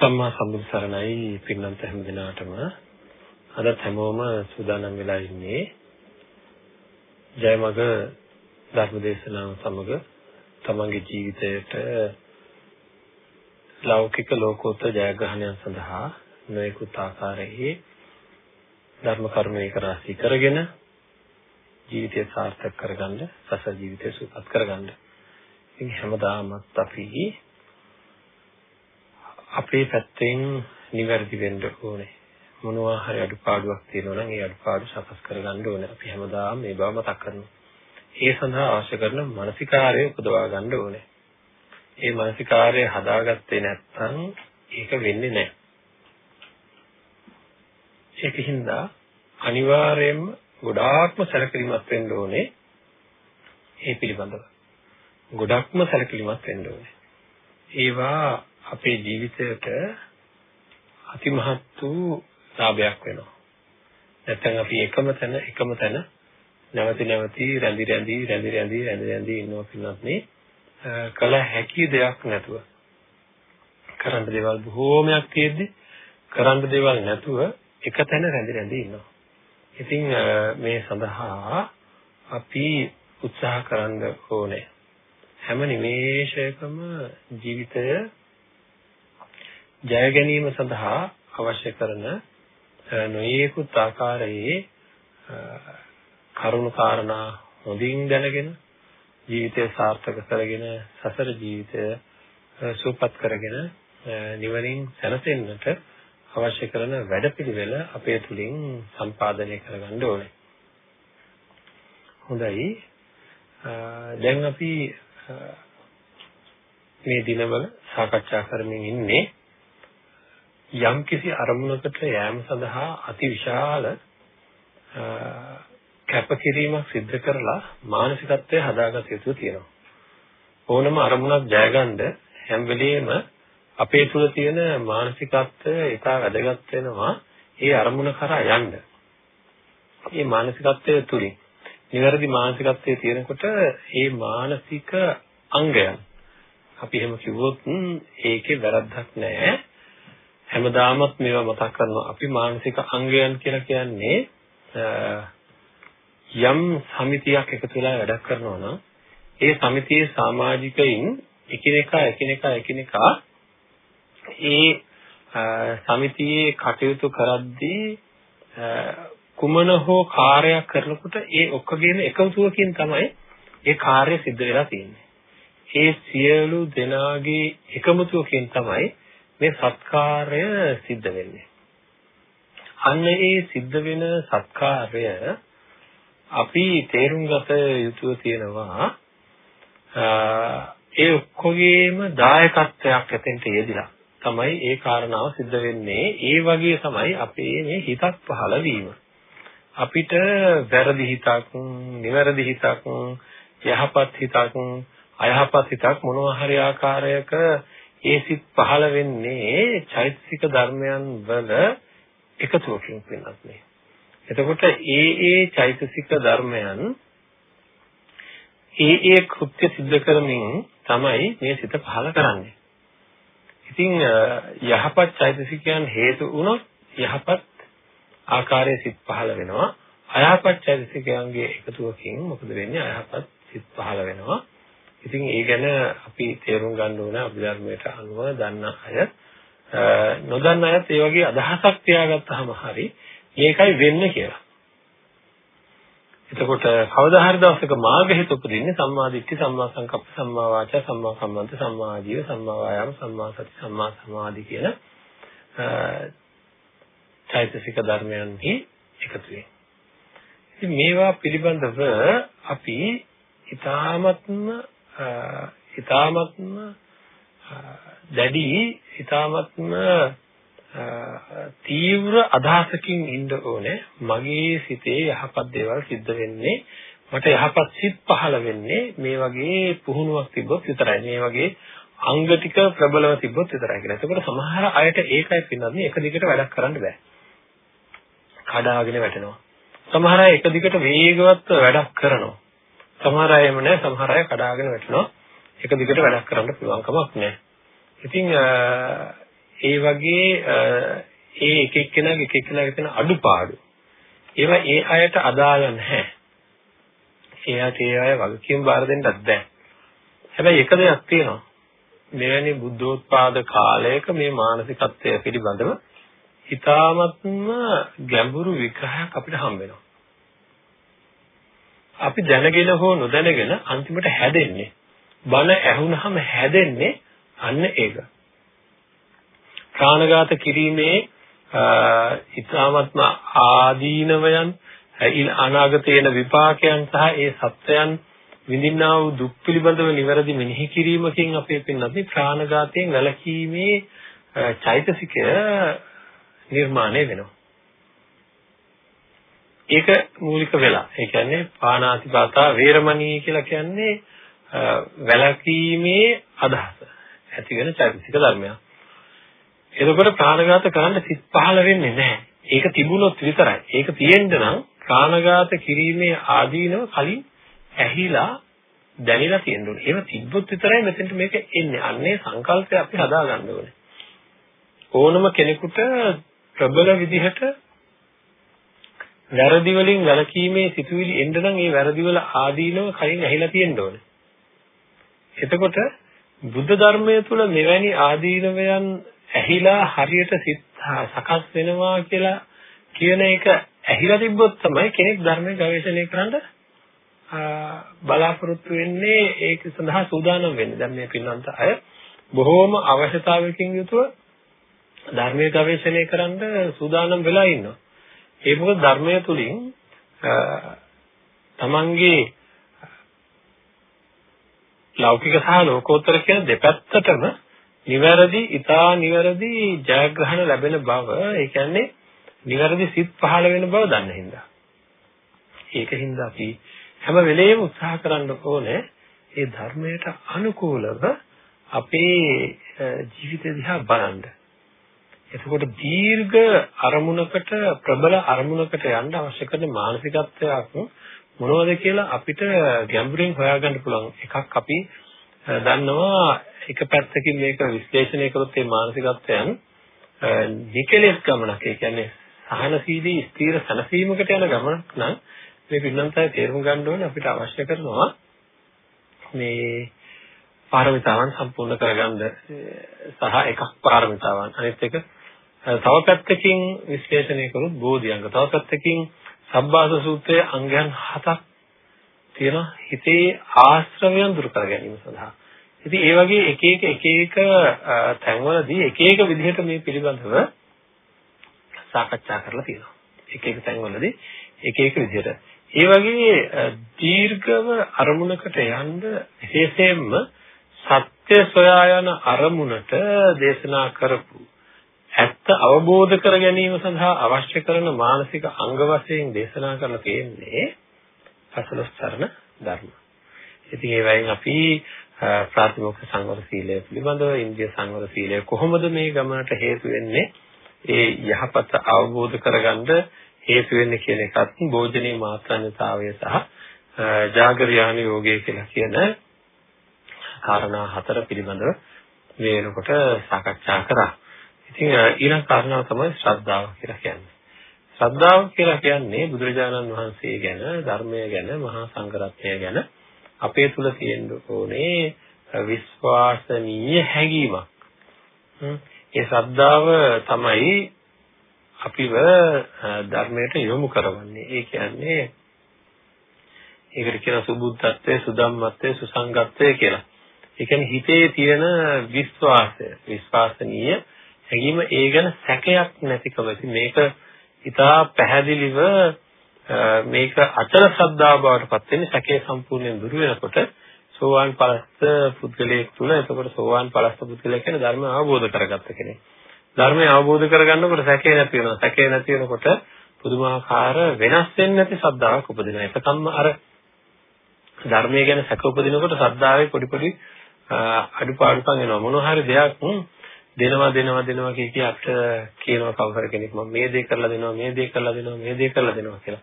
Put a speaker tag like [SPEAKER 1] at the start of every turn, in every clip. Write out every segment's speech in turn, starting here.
[SPEAKER 1] සම්මා සම්බුදු සරණයි පින්නන්ත හැම දිනාටම අදත් හැමෝම සූදානම් වෙලා ඉන්නේ ජයමග ධර්මදේශනාව සමග තමන්ගේ ජීවිතයට ලෞකික ලෝකෝත්තර ජයග්‍රහණයන් සඳහා නොයෙකුත් ආකාරයේ ධර්ම කර්මයක රාශී කරගෙන ජීවිතය සාර්ථක කරගන්න සසර ජීවිතය සුවපත් කරගන්න. ඉතින් හැමදාමත් අපි අපේ පැත්තෙන් නිවැරදි වෙන්න ඕනේ. මොනවා හරි අඩුපාඩුවක් තියෙනවා නම් ඒ අඩුපාඩු සකස් කරගන්න ඕනේ. අපි හැමදාම මේ බව මතක් කරනවා. ඒ සඳහා අවශ්‍ය කරන මානසිකාරය උපදවා ගන්න ඕනේ. ඒ මානසිකාරය හදාගත්තේ නැත්නම් ඒක වෙන්නේ නැහැ. ඒකින්ද අනිවාර්යයෙන්ම ගොඩාක්ම සැලකිලිමත් වෙන්න ඕනේ. ඒ පිළිබඳව. ගොඩක්ම සැලකිලිමත් වෙන්න ඕනේ. ඒවා අපේ ජීවිතයට අතිමහත් වූ ලාභයක් වෙනවා. නැත්නම් අපි එකම තැන එකම තැන නැවති නැවති රැඳි රැඳි රැඳි රැඳි රැඳි රැඳි ඉන්නවා පින්නත් නේ කල හැකි දෙයක් නැතුව කරන්න දේවල් බොහෝමයක් තියෙද්දි කරන්න දේවල් නැතුව එක තැන රැඳි රැඳි ඉන්නවා. ඉතින් මේ සඳහා අපි උත්සාහ කරන්න ඕනේ. හැම නිමේෂයකම ජීවිතය ජය ගැනීම සඳහා අවශ්‍ය කරන නොයේකුත් ආකාරයේ කරුණු කාරණා හොඳින් දැනගෙන ජීවිතය සාර්ථක කරගෙන සසර ජීවිතය සුවපත් කරගෙන නිවනින් සැනසෙන්නට අවශ්‍ය කරන වැඩපිළිවෙල අපේ තුලින් සම්පාදනය කරගන්න ඕනේ. හොඳයි. දැන් අපි මේ දිනවල සාකච්ඡා කරමින් ඉන්නේ යම්කිසි අරමුණකට යෑම සඳහා අතිවිශාල කැපකිරීමක් සිද්ධ කරලා මානසිකත්වය හදාගත යුතු තියෙනවා. ඕනම අරමුණක් ජයගන්න හැම වෙලෙම අපේ තුල තියෙන මානසිකත්වය ඉතා වැදගත් වෙනවා ඒ අරමුණ කරා යන්න. මේ මානසිකත්වය තුලින් නිවැරදි මානසිකත්වයේ තියෙනකොට ඒ මානසික අංගයන් අපි එහෙම කිව්වොත් ඒකේ වැරද්දක් නැහැ. හැමදාමත් මේවා මතක් කරනවා. අපි මානසික අංගයන් කියලා කියන්නේ යම් සමිතියක් එකතු වෙලා වැඩක් කරනවා නම් ඒ සමිතියේ සමාජිකයින් එකිනෙකා එකිනෙකා එකිනෙකා ඒ සමිතියේ කටයුතු කරද්දී කුමන හෝ කාර්යයක් කරනකොට ඒ ඔක්කොගේම එකතුවකින් තමයි ඒ කාර්ය සිද්ධ වෙලා තියෙන්නේ. ඒ සියලු දෙනාගේ එකමුතුවකින් තමයි මේ සත්කාරය සිද්ධ වෙන්නේ. අන්න ඒ සිද්ධ වෙන සත්කාරය අපි තේරුම් ගත යුතු තියෙනවා ඒ ඔක්කොගේම දායකත්වයක් ඇතෙන්ට යෙදිලා තමයි ඒ කාරණාව සිද්ධ වෙන්නේ. ඒ වගේ තමයි අපේ මේ හිතක් පහළ වීම. අපිට වැරදි හිතක් නිවැරදි හිතක් යහපත් හිතක් අයහපත් හිතක් මොනවා හරි ආකාරයක ඒ සිත් පහළ වෙන්නේ චෛතසික ධර්මයන් වල එකතුවකින් පින්නත් නේ. එතකොට ඒ ඒ චෛතසික ධර්මයන් ඒ ඒ කෘත්‍ය සිද්ධ කරමින් තමයි මේ සිත පහළ කරන්නේ. ඉතින් යහපත් චෛතසිකයන් හේතු වුණොත් යහපත් ආකාරයේ සිත් පහළ වෙනවා. අයහපත් චෛතසිකයන්ගේ එකතුවකින් මොකද වෙන්නේ? අයහපත් සිත් පහළ වෙනවා. ඉතින් ඒ ගැන අපි තේරුම් ගන්න ඕන අභිධර්මයට අනුව දන්න අය නොදන්න අයත් ඒ වගේ අදහසක් තියාගත්තාම හරි මේකයි වෙන්නේ කියලා. එතකොට කවදා හරි දවසක මාර්ගහිත උපදින්නේ සම්මා දිට්ඨි සම්මා සංකප්ප සම්මා වාචා සම්මා කම්මන්ත සම්මා ආජීව සම්මා වායාම සම්මා සති සම්මා සමාධි කියන චෛතසික ධර්මයන්හි එකතු වෙයි. ඉතින් මේවා පිළිබඳව අපි ඊ타මත්ම ඊ타මත්ම දැඩි ඊ타මත්ම තීව්‍ර අදහසකින් ඉන්න ඕනේ මගේ සිතේ යහපත් දේවල් සිද්ධ වෙන්නේ මට යහපත් සිත් පහළ වෙන්නේ මේ වගේ පුහුණුවක් තිබ්බොත් විතරයි මේ වගේ අංග ටික ප්‍රබලව තිබ්බොත් විතරයි කියලා. එතකොට සමහර අයට ඒකයි පින්නන්නේ එක දිගට වැඩක් කරන්න බෑ. කඩාගෙන වැටෙනවා. සමහර අය එක දිගට වේගවත් වැඩක් කරනවා. සමහර අය එහෙම නැහැ සමහර අය කඩාගෙන වැටෙනවා එක දිගට වැඩක් කරන්න පුළුවන් කමක් නැහැ ඉතින් ඒ වගේ ඒ එක එක්කෙනාගේ එක එක්කෙනාගේ තියෙන අඩුපාඩු ඒවා ඒ අයට අදාළ නැහැ. එයාට ඒ අය වගකීම් බාර දෙන්නත් බෑ. හැබැයි එක දෙයක් තියෙනවා. මෙවැනි බුද්ධෝත්පාද කාලයක මේ මානසිකත්වය පිළිබඳව ඊ타මත්ම ගැඹුරු විග්‍රහයක් අපිට හම්බ වෙනවා. අපි දැනගෙන හෝ නොදැනගෙන අන්තිමට හැදෙන්නේ බන ඇහුනහම හැදෙන්නේ අන්න ඒක. ප්‍රාණඝාත කිරීමේ ඊ타මත්ම ආදීනවයන් අනාගතයේන විපාකයන් සහ ඒ සත්‍යයන් විඳින්නා වූ දුක් පිළිබඳව නිවැරදි මෙනෙහි කිරීමකින් අපේ පින්නත් ප්‍රාණඝාතයෙන් වැළකීමේ චෛතසිකය නිර්මාණය වෙනවා. ඒක මූලික වෙලා. ඒ කියන්නේ පාණාතිපාතා වේරමණී කියලා කියන්නේ වැළකීමේ අදහස. ඇති වෙන චෛතසික ධර්මයක්. එතකොට ප්‍රාණඝාත කරන්න සිත් පහළ වෙන්නේ නැහැ. ඒක තිබුණොත් විතරයි. ඒක තියෙන්න නම් ප්‍රාණඝාත කිරීමේ ආදීනව කලින් ඇහිලා දැනিলা තියෙන්න ඕනේ. ඒව තිබ්බොත් විතරයි මෙතෙන්ට මේක එන්නේ. අන්නේ සංකල්පය අපි හදාගන්න ඕනේ. ඕනම කෙනෙකුට ප්‍රබල විදිහට වැරදි වලින් වැළකීමේ සිතුවිලි එන්න නම් ඒ වැරදි වල ආදීනව කලින් ඇහිලා තියෙන්න ඕනේ. එතකොට බුද්ධ ධර්මයේ තුල මෙවැනි ආදීනවයන් ඇහිලා හරියට සිත් සකස් වෙනවා කියලා කියන එක ඇහිලා තිබ්බොත් තමයි කෙනෙක් ධර්මයේ ගවේෂණය කරන්න බලාපොරොත්තු වෙන්නේ ඒක සඳහා සූදානම් වෙන්නේ. දැන් මේ පින්නන්ත අය බොහෝම අවශ්‍යතාවයකින් යුතුව ධර්මයේ ගවේෂණය කරන්න සූදානම් වෙලා ඉන්නවා. ඒ මොකද ධර්මය තුලින් තමන්ගේ ලෞකික සහ ලෝකෝත්තර කියන දෙපැත්තටම නිවැරදි, ඊටා නිවැරදි ජයග්‍රහණ ලැබෙන බව, ඒ කියන්නේ නිවැරදි සිත් පහළ වෙන බව දන්න හින්දා. ඒකින්ද අපි හැම වෙලෙම උත්සාහ කරන්න ඕනේ ඒ ධර්මයට අනුකූලව අපේ ජීවිතය දිහා බලන්න. එතකොට දීර්ඝ අරමුණකට ප්‍රබල අරමුණකට යන්න අවශ්‍ය කරන මානසිකත්වයක් මොනවද කියලා අපිට ගැඹුරින් හොයාගන්න පුළුවන් එකක් අපි දන්නවා. එක පැත්තකින් මේක විශ්ලේෂණය කරොත් මේ මානසිකත්වයන් නිකලෙස් ගමනක්. ඒ කියන්නේ සහනශීලී ස්ථීර සනසීමකට යන ගමනක් නම් මේ පින්නන්තය තේරුම් ගන්න ඕනේ. අපිට අවශ්‍ය කරනවා මේ පාරමිතාවන් සම්පූර්ණ කරගන්න සහ එකක් පාරමිතාවන්. අනිත් එක තව පැත්තකින් විශ්ලේෂණය කළොත් බෝධිඅංග. තව පැත්තකින් සබ්බාස සූත්‍රයේ අංගයන් හතක් තියෙනවා හිතේ ආශ්‍රවයන් දුරු කර ගැනීම සඳහා. ඉතින් ඒ වගේ එක එක එක එක තැන්වලදී එක එක විදිහට මේ පිළිබඳව සාකච්ඡා කරලා තියෙනවා. එක එක තැන්වලදී එක එක විදිහට. ඒ වගේ දීර්ඝව අරමුණකට යන්න විශේෂයෙන්ම සත්‍ය සොයා යන අරමුණට දේශනා කරපු ඇත්ත අවබෝධ කර ගැනීම සඳහා අවශ්‍ය කරන මානසික අංග වශයෙන් දේශනා කරලා තියෙන්නේ පසළොස්තරණ ධර්ම. ඉතින් ඒ වයින් අපි ප්‍රාථමික සංවර සීලය පිළිබඳව ඉන්දිය සංවර සීලය කොහොමද මේ ගමනට හේතු වෙන්නේ? ඒ යහපත අවබෝධ කරගන්න හේතු වෙන්නේ කියන එකත් භෝජනීය මාත්‍රාන්‍යතාවය සහ ජාගරයාන යෝගය කියලා කියන කාරණා හතර පිළිබඳව මේ වෙනකොට සාකච්ඡා කරා. ඉතින් ඊළඟ කාරණාව තමයි ශ්‍රද්ධාව කියලා කියන්නේ. ශ්‍රද්ධාව කියලා කියන්නේ බුදුරජාණන් වහන්සේ ගැන, ධර්මය ගැන, මහා සංඝරත්නය ගැන අපේ තුල තියෙන්න ඕනේ විශ්වාසනීය හැඟීමක්. ඒ ශ්‍රද්ධාව තමයි අපිව ධර්මයට යොමු කරවන්නේ. ඒ කියන්නේ ඒකට කියන සුබුද්ධත්වයේ, සුදම්මත්වයේ, සුසංගත්වයේ කියලා. ඒ කියන්නේ හිතේ තියෙන විශ්වාසය, විශ්වාසනීය හැඟීම ඒ ගැන සැකයක් නැතිකම. ඉතින් මේක ඉතා පැහැදිලිව මේක අචල ශ්‍රද්ධාව බවට පත් වෙන්නේ සැකේ සම්පූර්ණයෙන් දුරු වෙනකොට සෝවාන් පලස්ත පුද්ගලයෙක් තුළ එතකොට සෝවාන් පලස්ත පුද්ගලයෙක් කියන ධර්ම අවබෝධ කරගත්ත කෙනෙක්. ධර්මය අවබෝධ කරගන්නකොට සැකේ නැති වෙනවා. සැකේ නැති වෙනකොට පුදුමාකාර වෙනස් වෙන්නේ නැති ශ්‍රද්ධාවක් උපදිනවා. එකතම්ම අර ධර්මය ගැන සැක උපදිනකොට ශ්‍රද්ධාවේ පොඩි පොඩි අඩුපාඩුකම් එනවා. මොන හරි දෙයක් දෙනවා දෙනවා දෙනවා කිය කිය අපිට කියනවා කවුරු කෙනෙක් මම මේ දේ කරලා දෙනවා මේ දේ කරලා දෙනවා මේ දේ කරලා දෙනවා කියලා.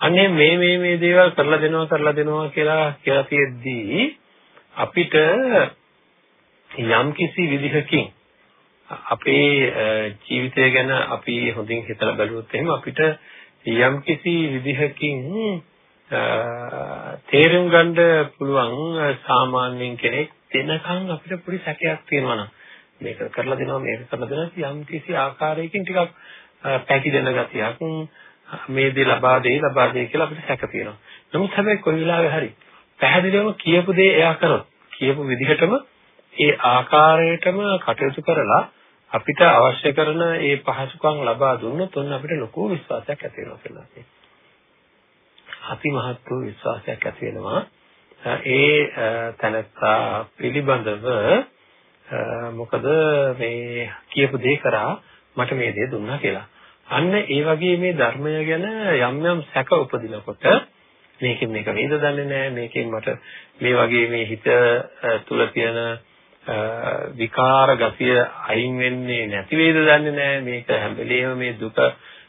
[SPEAKER 1] අන්නේ මේ මේ මේ දේවල් කරලා දෙනවා කරලා දෙනවා කියලා කියලා තියෙද්දී අපිට යම් කිසි විදිහකින් අපේ ජීවිතය ගැන අපි හොඳින් හිතලා බලුවොත් එහෙම අපිට යම් කිසි විදිහකින් තේරුම් ගන්න පුළුවන් සාමාන්‍යයෙන් කෙනෙක් දෙනකන් අපිට පොඩි සැකයක් තියෙනවා නම් මේක කරලා දෙනවා මේක කරලා දෙනවා යම් කිසි ආකාරයකින් ටිකක් පැටි දෙන ගතියක් මේ දේ ලබා දෙයි ලබා දෙයි කියලා අපිට සැක තියෙනවා. නමුත් හැබැයි කොයි වෙලාවෙ හරි පැහැදිලිවම කියපු දේ එයා කරොත් කියපු විදිහටම ඒ ආකාරයටම කටයුතු කරලා අපිට අවශ්‍ය කරන ඒ පහසුකම් ලබා දුන්නොත් ඔන්න අපිට ලොකු විශ්වාසයක් ඇති වෙනවා කියලා. අති මහත් වූ විශ්වාසයක් ඇති වෙනවා. ඒ තනත්තා පිළිබඳව මොකද මේ කියපු දේ කරා මට මේ දේ දුන්නා කියලා. අන්න ඒ වගේ මේ ධර්මය ගැන යම් යම් සැක උපදිනකොට මේකෙන් මේක වේද දන්නේ නැහැ මේකෙන් මට මේ වගේ මේ හිත තුල තියෙන විකාර ගතිය අයින් වෙන්නේ නැති වේද දන්නේ නැහැ මේක හැම වෙලේම මේ දුක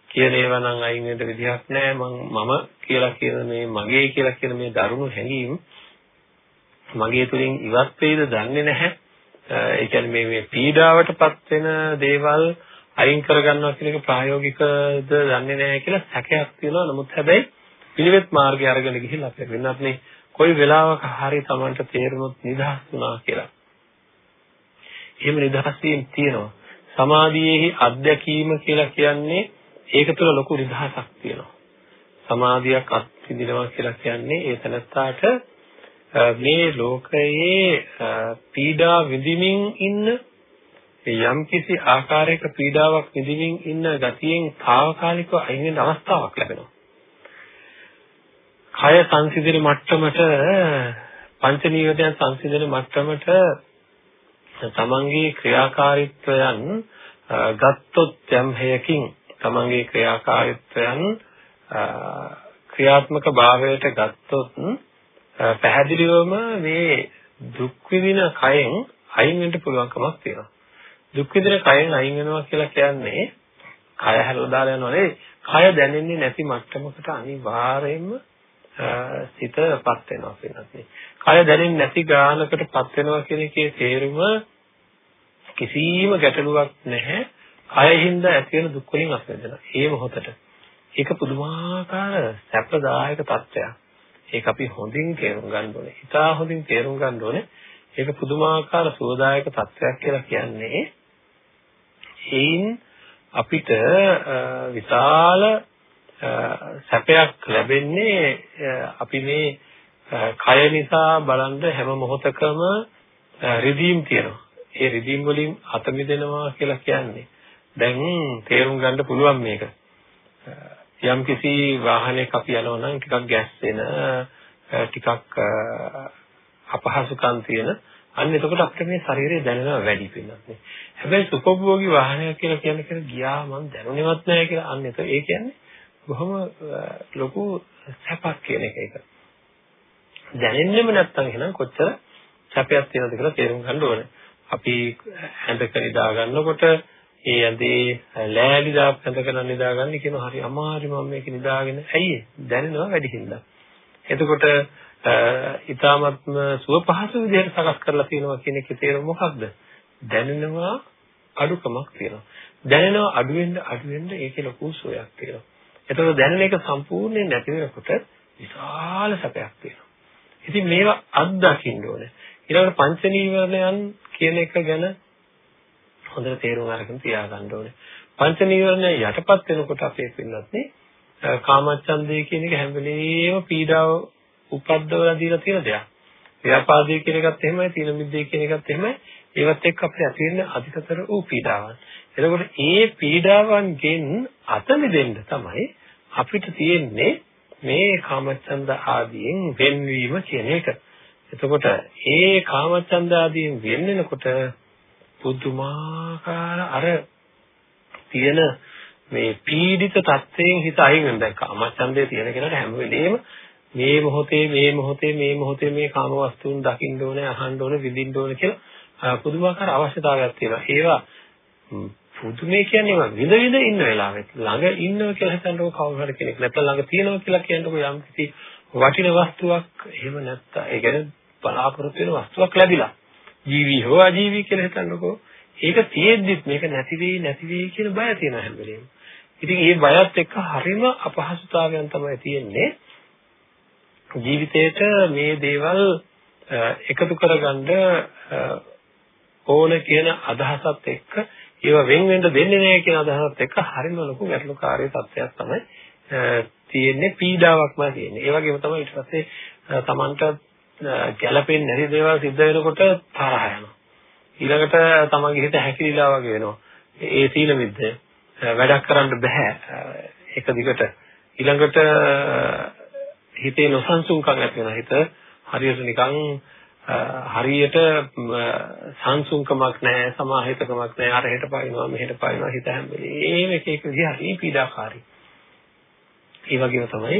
[SPEAKER 1] කියන ඒවා නම් අයින් වෙන්න විදිහක් නැහැ මම මම කියලා කියන මේ මගේ කියලා කියන මේ දරුණු හැඟීම් මගේ තුලින් ඉවත් වේද දන්නේ නැහැ. ඒ කියන්නේ මේ මේ පීඩාවටපත් වෙන දේවල් අයින් කරගන්නවා කියන එක ප්‍රායෝගිකද දන්නේ නැහැ කියලා සැකයක් තියෙනවා නමුත් හැබැයි පිළිවෙත් මාර්ගය අරගෙන ගිහිල්ලා අපේ වෙනත් මේ කොයි වෙලාවක හරි Tamanට තේරුනොත් නිදහස් වුණා කියලා එහෙම නිදහස් වීම තියෙනවා. සමාධියේහි අධ්‍යක්ීම කියලා කියන්නේ ඒක තුළ ලොකු නිදහසක් තියෙනවා. සමාධියක් අත්විඳිනවා කියලා කියන්නේ ඒ තනත්තාට මේ ලෝකයේ පීඩා විඳිමින් ඉන්න යම් කිසි ආකාරයක පීඩාවක් විඳිමින් ඉන්න ගතියෙන් తాවකාලිකව අයින් වෙන අවස්ථාවක් ලැබෙනවා. කය සංසිඳන මට්ටමට පංච නීවරණ සංසිඳන මට්ටමට තමන්ගේ ක්‍රියාකාරීත්වයන් ගත්තොත් යම් හේයකින් තමන්ගේ ක්‍රියාකාරීත්වයන් ක්‍රියාත්මක භාවයට ගත්තොත් පැහැදිලිවම මේ දුක් විඳින කයෙන් අයින් වෙන්න පුළුවන්කමක් තියෙනවා. දුක් විඳින කයෙන් අයින් වෙනවා කියලා කියන්නේ කය හැරලා දාලා යනවා නෙවෙයි. කය දැනෙන්නේ නැති මට්ටමකට අනිවාර්යයෙන්ම සිතපත් වෙනවා කියනවා. කය දැනෙන්නේ නැති ගානකටපත් වෙනවා කියන එකේ තේරුම කිසිම ගැටලුවක් නැහැ. කයින්ද ඇති වෙන දුක් වලින් අත්දැකෙන. ඒ මොහොතට. ඒක පුදුමාකාර සැපදායක තත්ත්වයක්. ඒක අපි හොඳින් තේරුම් ගන්න ඕනේ. ඉතා හොඳින් තේරුම් ගන්න ඕනේ. ඒක පුදුමාකාර සුවදායක තත්ත්වයක් කියලා කියන්නේ ඒයින් අපිට විශාල සැපයක් ලැබෙන්නේ අපි මේ කය නිසා බලන්න හැම මොහොතකම රිදීම් තියෙනවා. ඒ රිදීම් වලින් අත මිදෙනවා කියලා කියන්නේ දැන් තේරුම් ගන්න පුළුවන් මේක. යම් කිසි වාහනයක අපි යනවා නම් ටිකක් ගැස්සෙන ටිකක් අපහසුකම් තියෙන අන්න එතකොට අපිට මේ ශරීරය දැනෙනවා වැඩි වෙනත් නේ. හැබැයි සුඛභෝගී වාහනයක් කියලා කියන කෙනා ගියා මම දැනුනේවත් නැහැ කියලා අන්න ඒක ඒ කියන්නේ බොහොම ලොකු සැපක් කියන එක ඒක. දැනෙන්නෙම නැත්තම් එහෙනම් කොච්චර සැපයක් තියෙනවද කියලා තේරුම් ගන්න ඕනේ. අපි ඇඳක නිදා ගන්නකොට ඒ ඇඳේ ලෑලි දාපු ඇඳක නම් නිදාගන්නේ කියන හරි අමාරු මම මේක නිදාගෙන ඇයි දැනෙනවා වැඩි හින්දා. එතකොට ඊ타මත්ම සුව පහසු විදිහට සකස් කරලා තියෙනවා කියන එකේ තේරුම මොකක්ද? දැනෙනවා අඩුකමක් තියෙනවා. දැනෙනවා අඩු වෙන්න අඩු වෙන්න ඒකේ ලොකු සුවයක් තියෙනවා. එතකොට දැනෙන එක සම්පූර්ණයෙන් නැති වෙනකොට විශාල සැපයක් තියෙනවා. ඉතින් මේවා අත්දකින්න ඕනේ. ඊළඟට පංච නීවරණයන් කියන එක ගැන හොඳට තේරුම් අරගෙන තියාගන්න ඕනේ. පංච නීවරණ යටපත් වෙනකොට අපේ පින්නත් නේ කාමච්ඡන්දේ කියන එක හැම වෙලේම පීඩාව උපද්දවලා දීලා තියෙන දෙයක්. ව්‍යාපාදේ කියන එකත් එහෙමයි, තීන මිද්දේ කියන එකත් එහෙමයි. ඒවත් එක්ක අපිට ඇති වෙන අධිකතර වූ පීඩාවන්. එතකොට ඒ පීඩාවන්ගෙන් අත මිදෙන්න තමයි අපිට තියෙන්නේ මේ කාමච්ඡන්ද ආදියෙන් වෙන්වීම කියන එක. එතකොට ඒ කාමචන්ද ආදීන් වෙන්නකොට පුදුමාකාර අර තියෙන මේ පීඩිත තත්ත්වයෙන් හිත අයින් වෙන දැන් කාමචන්දේ තියෙන කෙනාට හැම වෙලෙම මේ මොහොතේ මේ මොහොතේ මේ මොහොතේ මේ කාම වස්තුන් දකින්න ඕනේ අහන්න ඕනේ විඳින්න ඕනේ කියලා පුදුමාකාර අවශ්‍යතාවයක් තියෙනවා. ඒවා පුදුමේ කියන්නේ ඒවා විඳ විඳ ඉන්න වෙලාවෙත්. ළඟ ඉන්නවා කියලා හිතන්නකො කවුරු හරි කෙනෙක්. නැත්නම් ළඟ තියෙනවා කියලා කියන්නකො යම් කිසි වටින වස්තුවක්. එහෙම නැත්නම් ඒ කියන්නේ බලාපොරොත්තු වෙන වස්තුවක් ලැබිලා. ජීවි හෝ අජීවි කියලා හිතන්නකෝ ඒක තියෙද්දිත් මේක නැති වෙයි නැති වෙයි කියන බය තියෙන හැම වෙලේම. ඉතින් මේ බයත් එක්ක හරිම අපහසුතාවයන් තමයි තියෙන්නේ. ජීවිතේට මේ දේවල් එකතු කරගන්න ඕන කියන අදහසත් එක්ක ඒව වෙන් වෙන්න දෙන්නේ නැහැ කියන අදහසත් එක්ක හරිම ලොකු ගැටලුකාරී තත්ත්වයක් තමයි තියෙන්නේ පීඩාවක්ම තියෙන්නේ. ඒ වගේම තමයි ඊට පස්සේ Tamanට ගැළපෙන්නේ නැති දේවල් සිද්ධ වෙනකොට තරහ යනවා. ඊළඟට තමන්ගේ හිත හැකිලිලා වගේ වෙනවා. ඒ සීල මිද්ද වැඩක් කරන්න බෑ. එක දිගට ඊළඟට හිතේ නොසන්සුන්කම් ඇති වෙනවා. හිත හරියට නිකන් හරියට සංසුන්කමක් නැහැ සමාහිතකමක් නැහැ අර හෙට පාිනවා මෙහෙට පාිනවා හිත හැම වෙලේම එක එක විදිහ හරි පීඩාකාරී. ඒ වගේම තමයි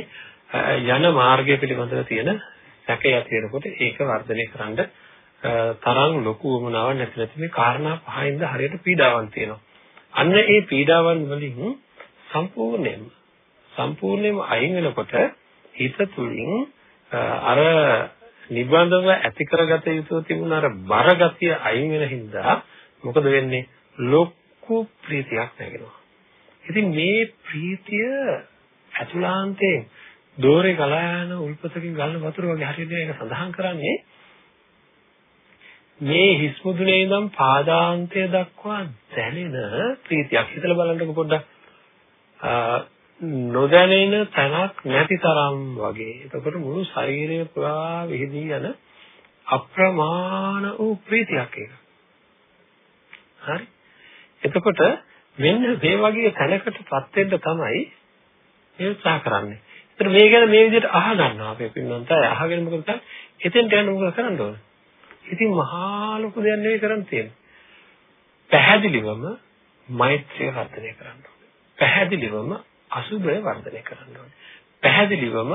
[SPEAKER 1] යන මාර්ගය පිළිබඳව තියෙන සැකය ඇති වෙනකොට ඒක වර්ධනය කරන්න තරම් ලොකු වමනාවක් නැති නැති මේ කාරණා පහින්ද හරියට පීඩාවන් තියෙනවා. අන්න ඒ පීඩාවන් වලින් සම්පූර්ණයෙන්ම සම්පූර්ණයෙන්ම අයින් වෙනකොට හිත තුලින් අර නිබඳව ඇති කරගත යුතු තිබුණ අර බර ගතිය අයින් වෙන හින්දා මොකද වෙන්නේ? ලොකු ප්‍රීතියක් නැගෙනවා. ඉතින් මේ ප්‍රීතිය අතුලාන්තයෙන් දෝරේ ගලා යන උල්පතකින් ගලන වතුර වගේ හරියට ඒක සඳහන් කරන්නේ මේ හිස් මුදුනේ ඉඳන් පාදාන්තය දක්වා දැනෙන ප්‍රීතියක් හිතලා බලන්නකො පොඩ්ඩක් නොදැනෙන තැනක් නැති තරම් වගේ. එතකොට මුළු ශරීරය පුරා විහිදී යන අප්‍රමාණ වූ ප්‍රීතියක් ඒක. හරි. එතකොට මෙන්න මේ වගේ තැනකටපත් වෙන්න තමයි මේ උත්සාහ කරන්නේ. ඒතර මේ ගැන මේ විදිහට අහගන්නවා අපේ පින්නන්තය අහගෙන මොකද කරන්නේ? එතෙන්ට යන්න මොකද කරන්න ඕනේ? ඉතින් මහා ලොකු දෙයක් නෙවෙයි කරන් තියෙන්නේ. පැහැදිලිවම මෛත්‍රිය වර්ධනය කරන්න ඕනේ. පැහැදිලිවම අසුභය වර්ධනය කරන්න ඕනේ. පැහැදිලිවම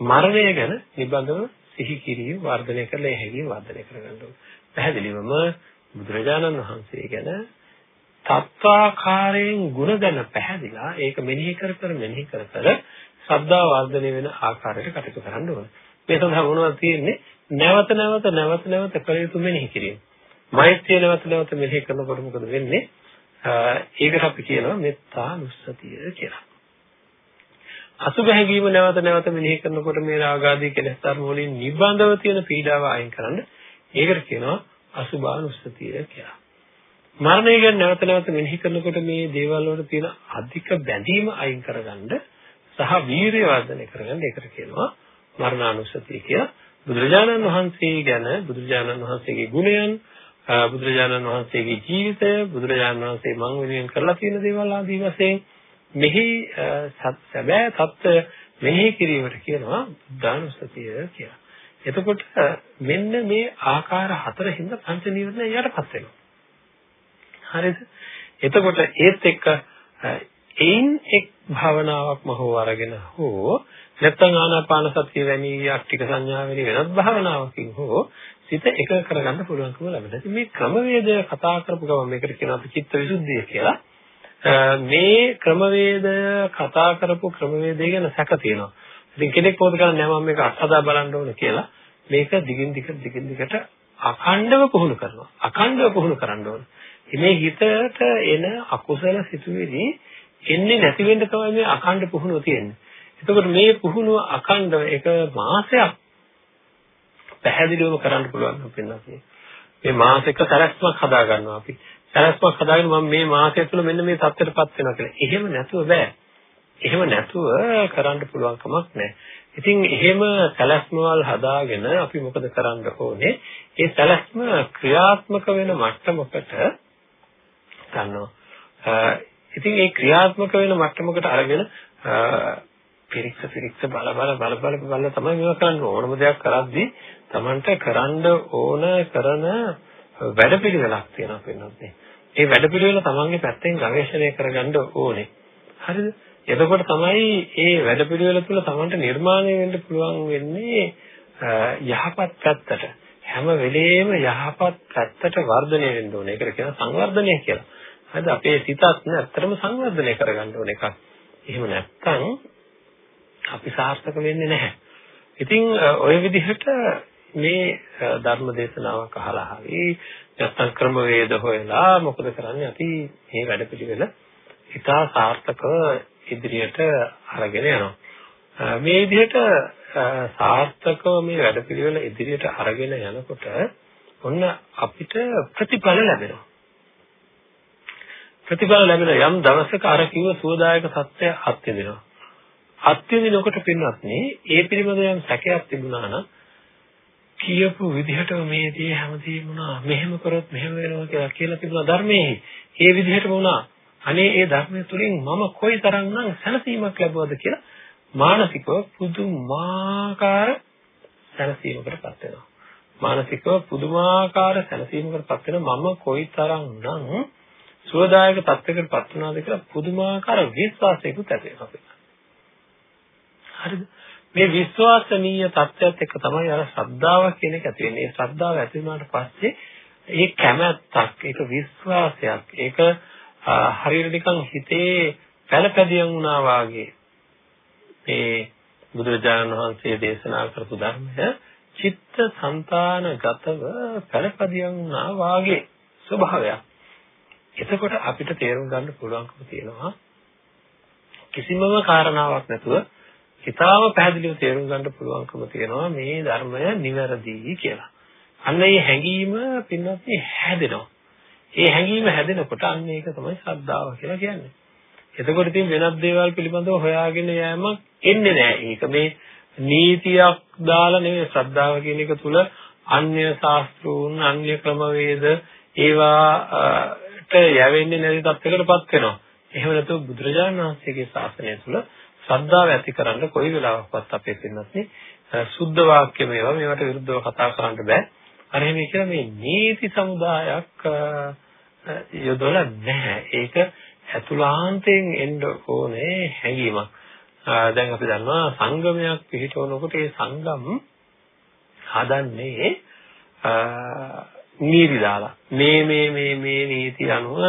[SPEAKER 1] මරණය ගැන නිබඳව සිහි කිරීම වර්ධනය කරලා ඒ හැඟීම වර්ධනය කරගන්න ඕනේ. පැහැදිලිවම බුදුරජාණන් වහන්සේ ගැන තත්වාකාරයෙන් ගුණ ගැන පැහැදිලා ඒක මෙනෙහි කර කර මෙනෙහි කර කර ශ්‍රද්ධාව වර්ධනය වෙන ආකාරයට කටයුතු කරන්න ඕනේ. මේ සඳහා මොනවද තියෙන්නේ? නැවත නැවත නැවත නැවත කළ යුතු මෙනෙහි කිරීම. මෛත්‍රිය නැවත නැවත මෙනෙහි කරනකොට මොකද වෙන්නේ? ඒකට අපි කියනවා මෙත්තා නුස්සතිය කියලා. අසුභ හැඟීම නැවත නැවත මෙනෙහි කරනකොට මේ රාගාදී කෙලෙස් ධර්ම වලින් නිබඳව තියෙන පීඩාව අයින් කරන්න ඒකට කියනවා අසුභානුස්සතිය කියලා. මරණය ගැන නැවත නැවත මෙනෙහි කරනකොට මේ දේවල් වල තියෙන අධික බැඳීම අයින් කරගන්න සහ වීරිය වර්ධනය කරගන්න ඒකට කියනවා මරණානුස්සතිය කියලා. බුදුරජාණන් වහන්සේ ගැන බුදුරජාණන් වහන්සේගේ ගුණයන් බුදුරජාණන් වහන්සේගේ ජීවිතය බුදුරජාණන් වහන්සේ මං විදියෙන් කරලා තියෙන දේවල් ආදී වශයෙන් මෙහි සැබෑ தত্ত্বය මෙහි කිරීමට කියනවා බුද්ධානුස්සතිය කියලා. එතකොට මෙන්න මේ ආකාර හතරකින්ද පංච නීවරණ යටපත් වෙනවා. හරිද? එතකොට ඒත් එක්ක එයින් එක් භාවනාවක්ම හෝ අරගෙන හෝ නැත්නම් ආනාපාන සතිය වැනි යාක්ටික සංඥා වැනි වෙනත් භාවනාවකින් හෝ සිත එක කරගන්න පුළුවන්කම ලැබෙනවා. ඉතින් මේ ක්‍රමවේදය කතා කරපු ගමන් මේකට කියනවා අපි චිත්ත විසුද්ධිය කියලා. මේ ක්‍රමවේදය කතා කරපු ක්‍රමවේදය ගැන සැක තියෙනවා. ඉතින් කෙනෙක් පොත ගන්න නෑ මම මේක අත්හදා බලන්න ඕන කියලා මේක දිගින් දිගට දිගින් දිගට අඛණ්ඩව පුහුණු කරනවා. අඛණ්ඩව පුහුණු කරන්න ඕන. මේ හිතට එන අකුසල සිතුවිලි එන්නේ නැති වෙන්න තමයි මේ අඛණ්ඩ පුහුණුව තියෙන්නේ. එතකොට මේ පුහුණුව අඛණ්ඩව එක මාසයක් පැහැදිලිවම කරන්න පුළුවන් අපින්නත් මේ මාසෙක සැලැස්මක් හදා ගන්නවා අපි. සැලැස්මක් හදාගෙන මම මේ මාසය තුළ මෙන්න මේ தත්ත්වයටපත් වෙනවා කියලා. එහෙම නැතුව බෑ. එහෙම නැතුව කරන්න පුළුවන් කමක් නැහැ. ඉතින් එහෙම සැලැස්මවල් හදාගෙන අපි මොකද කරන්න ඕනේ? ඒ සැලැස්ම ක්‍රියාත්මක වෙන මට්ටමකට ගන්නවා. ඉතින් ඒ ක්‍රියාත්මක වෙන මට්ටමකට අරගෙන පිරික්ස පිරික්ස බල බල බල බල බල තමයි මේවා කරන්න ඕනම දෙයක් කරද්දී Tamanට කරන්න ඕන කරන වැඩපිළිවෙලක් තියෙනවා පින්නත් ඒ වැඩපිළිවෙල Tamanගේ පැත්තෙන් ගවේෂණය කරගන්න ඕනේ. හරිද? එතකොට තමයි මේ වැඩපිළිවෙල තුළ Tamanට නිර්මාණය වෙන්න පුළුවන් වෙන්නේ යහපත් පැත්තට. හැම වෙලෙම යහපත් පැත්තට වර්ධනය වෙන්න ඕනේ. ඒකට කියනවා සංවර්ධනය කියලා. හරිද අපේ සිතත් ඇත්තටම සංවර්ධනය කරගන්න ඕන එකක් එහෙම නැත්නම් අපි සාර්ථක වෙන්නේ නැහැ. ඉතින් ওই විදිහට මේ ධර්ම දේශනාවක් අහලා හරි නැත්නම් ක්‍රමවේද හොයලා මොකද කරන්නේ අපි මේ වැඩපිළිවෙල ඉතා සාර්ථකව ඉදිරියට අරගෙන යනවා. මේ විදිහට සාර්ථකව මේ වැඩපිළිවෙල ඉදිරියට අරගෙන යනකොට ඔන්න අපිට ප්‍රතිඵල ලැබෙනවා. ප්‍රතිඵල ලැබෙන යම් දවසක අර කිව්ව සුවදායක සත්‍ය අත්විඳිනවා. අත්විඳිනකොට පින්වත් ඒ පිළිබඳව යම් සැකයක් තිබුණා නම් කියපු විදිහටම මේ දේ හැමදේම වුණා. මෙහෙම කරොත් මෙහෙම වෙනවා කියලා කියලා තිබුණා ධර්මයේ. ඒ විදිහටම වුණා. අනේ ඒ ධර්මය තුලින් මම කොයිතරම්නම් සැනසීමක් ලැබුවද කියලා මානසිකව පුදුමාකාර සැනසීමකටපත් වෙනවා. මානසිකව පුදුමාකාර සැනසීමකටපත් වෙන මම කොයිතරම්නම් සුවදායක තත්යකටපත් වුණාද කියලා පුදුමාකාර විශ්වාසයකුත් ඇති වෙනවා හරිද මේ විශ්වාසනීය தත්ත්වයක් එක්ක තමයි අර ශ්‍රද්ධාව කියන එක ඇති වෙන්නේ. ඒ ශ්‍රද්ධාව ඇති වුණාට පස්සේ ඒ කැමැත්තක්, ඒක විශ්වාසයක්, ඒක හරියට නිකන් හිතේ පළපැදියම් වුණා වාගේ මේ බුදුරජාණන් වහන්සේ දේශනා කරපු ධර්මය චිත්ත સંතානගතව පළපැදියම් වුණා වාගේ ස්වභාවයක්. එතකොට අපිට තේරුම් ගන්න පුළුවන්කම තියෙනවා කිසිමම කාරණාවක් නැතුව ඉතාම පැහැදිලිව තේරුම් ගන්න පුළුවන්කම තියෙනවා මේ ධර්මය නිවැරදි කියලා. අන්න ඒ හැඟීම පින්වත් හැදෙනවා. ඒ හැඟීම හැදෙනකොට අන්න ඒක තමයි ශ්‍රද්ධාව කියලා කියන්නේ. එතකොට ඉතින් වෙනත් දේවල් පිළිබඳව හොයාගෙන යෑමක් එන්නේ නැහැ. ඒක මේ නීතියක් දාලා නෙවෙයි ශ්‍රද්ධාව කියන එක තුල අන්‍ය ශාස්ත්‍රූන් අන්‍ය ක්‍රමවේද ඒවාට යවෙන්නේ නැති තත්යකටපත් වෙනවා. එහෙම නැතුව බුදුරජාණන් වහන්සේගේ ශාසනය තුල ශ්‍රද්ධාව ඇති කරන්න කොයි වෙලාවකවත් අපේ පින්නත් සුද්ධ වාක්‍ය මේවා මේවට විරුද්ධව කතා කරන්න බෑ. අර එහෙම කියලා මේ නීති සමුදායක් යොදවලා නැහැ. ඒක ඇතුළාන්තයෙන් එන්න ඕනේ හැඟීමක්. දැන් අපි දන්නවා සංගමයක් පිළිටවනකොට ඒ සංගම් හදන්නේ නීති දාලා මේ මේ මේ මේ නීති අනුව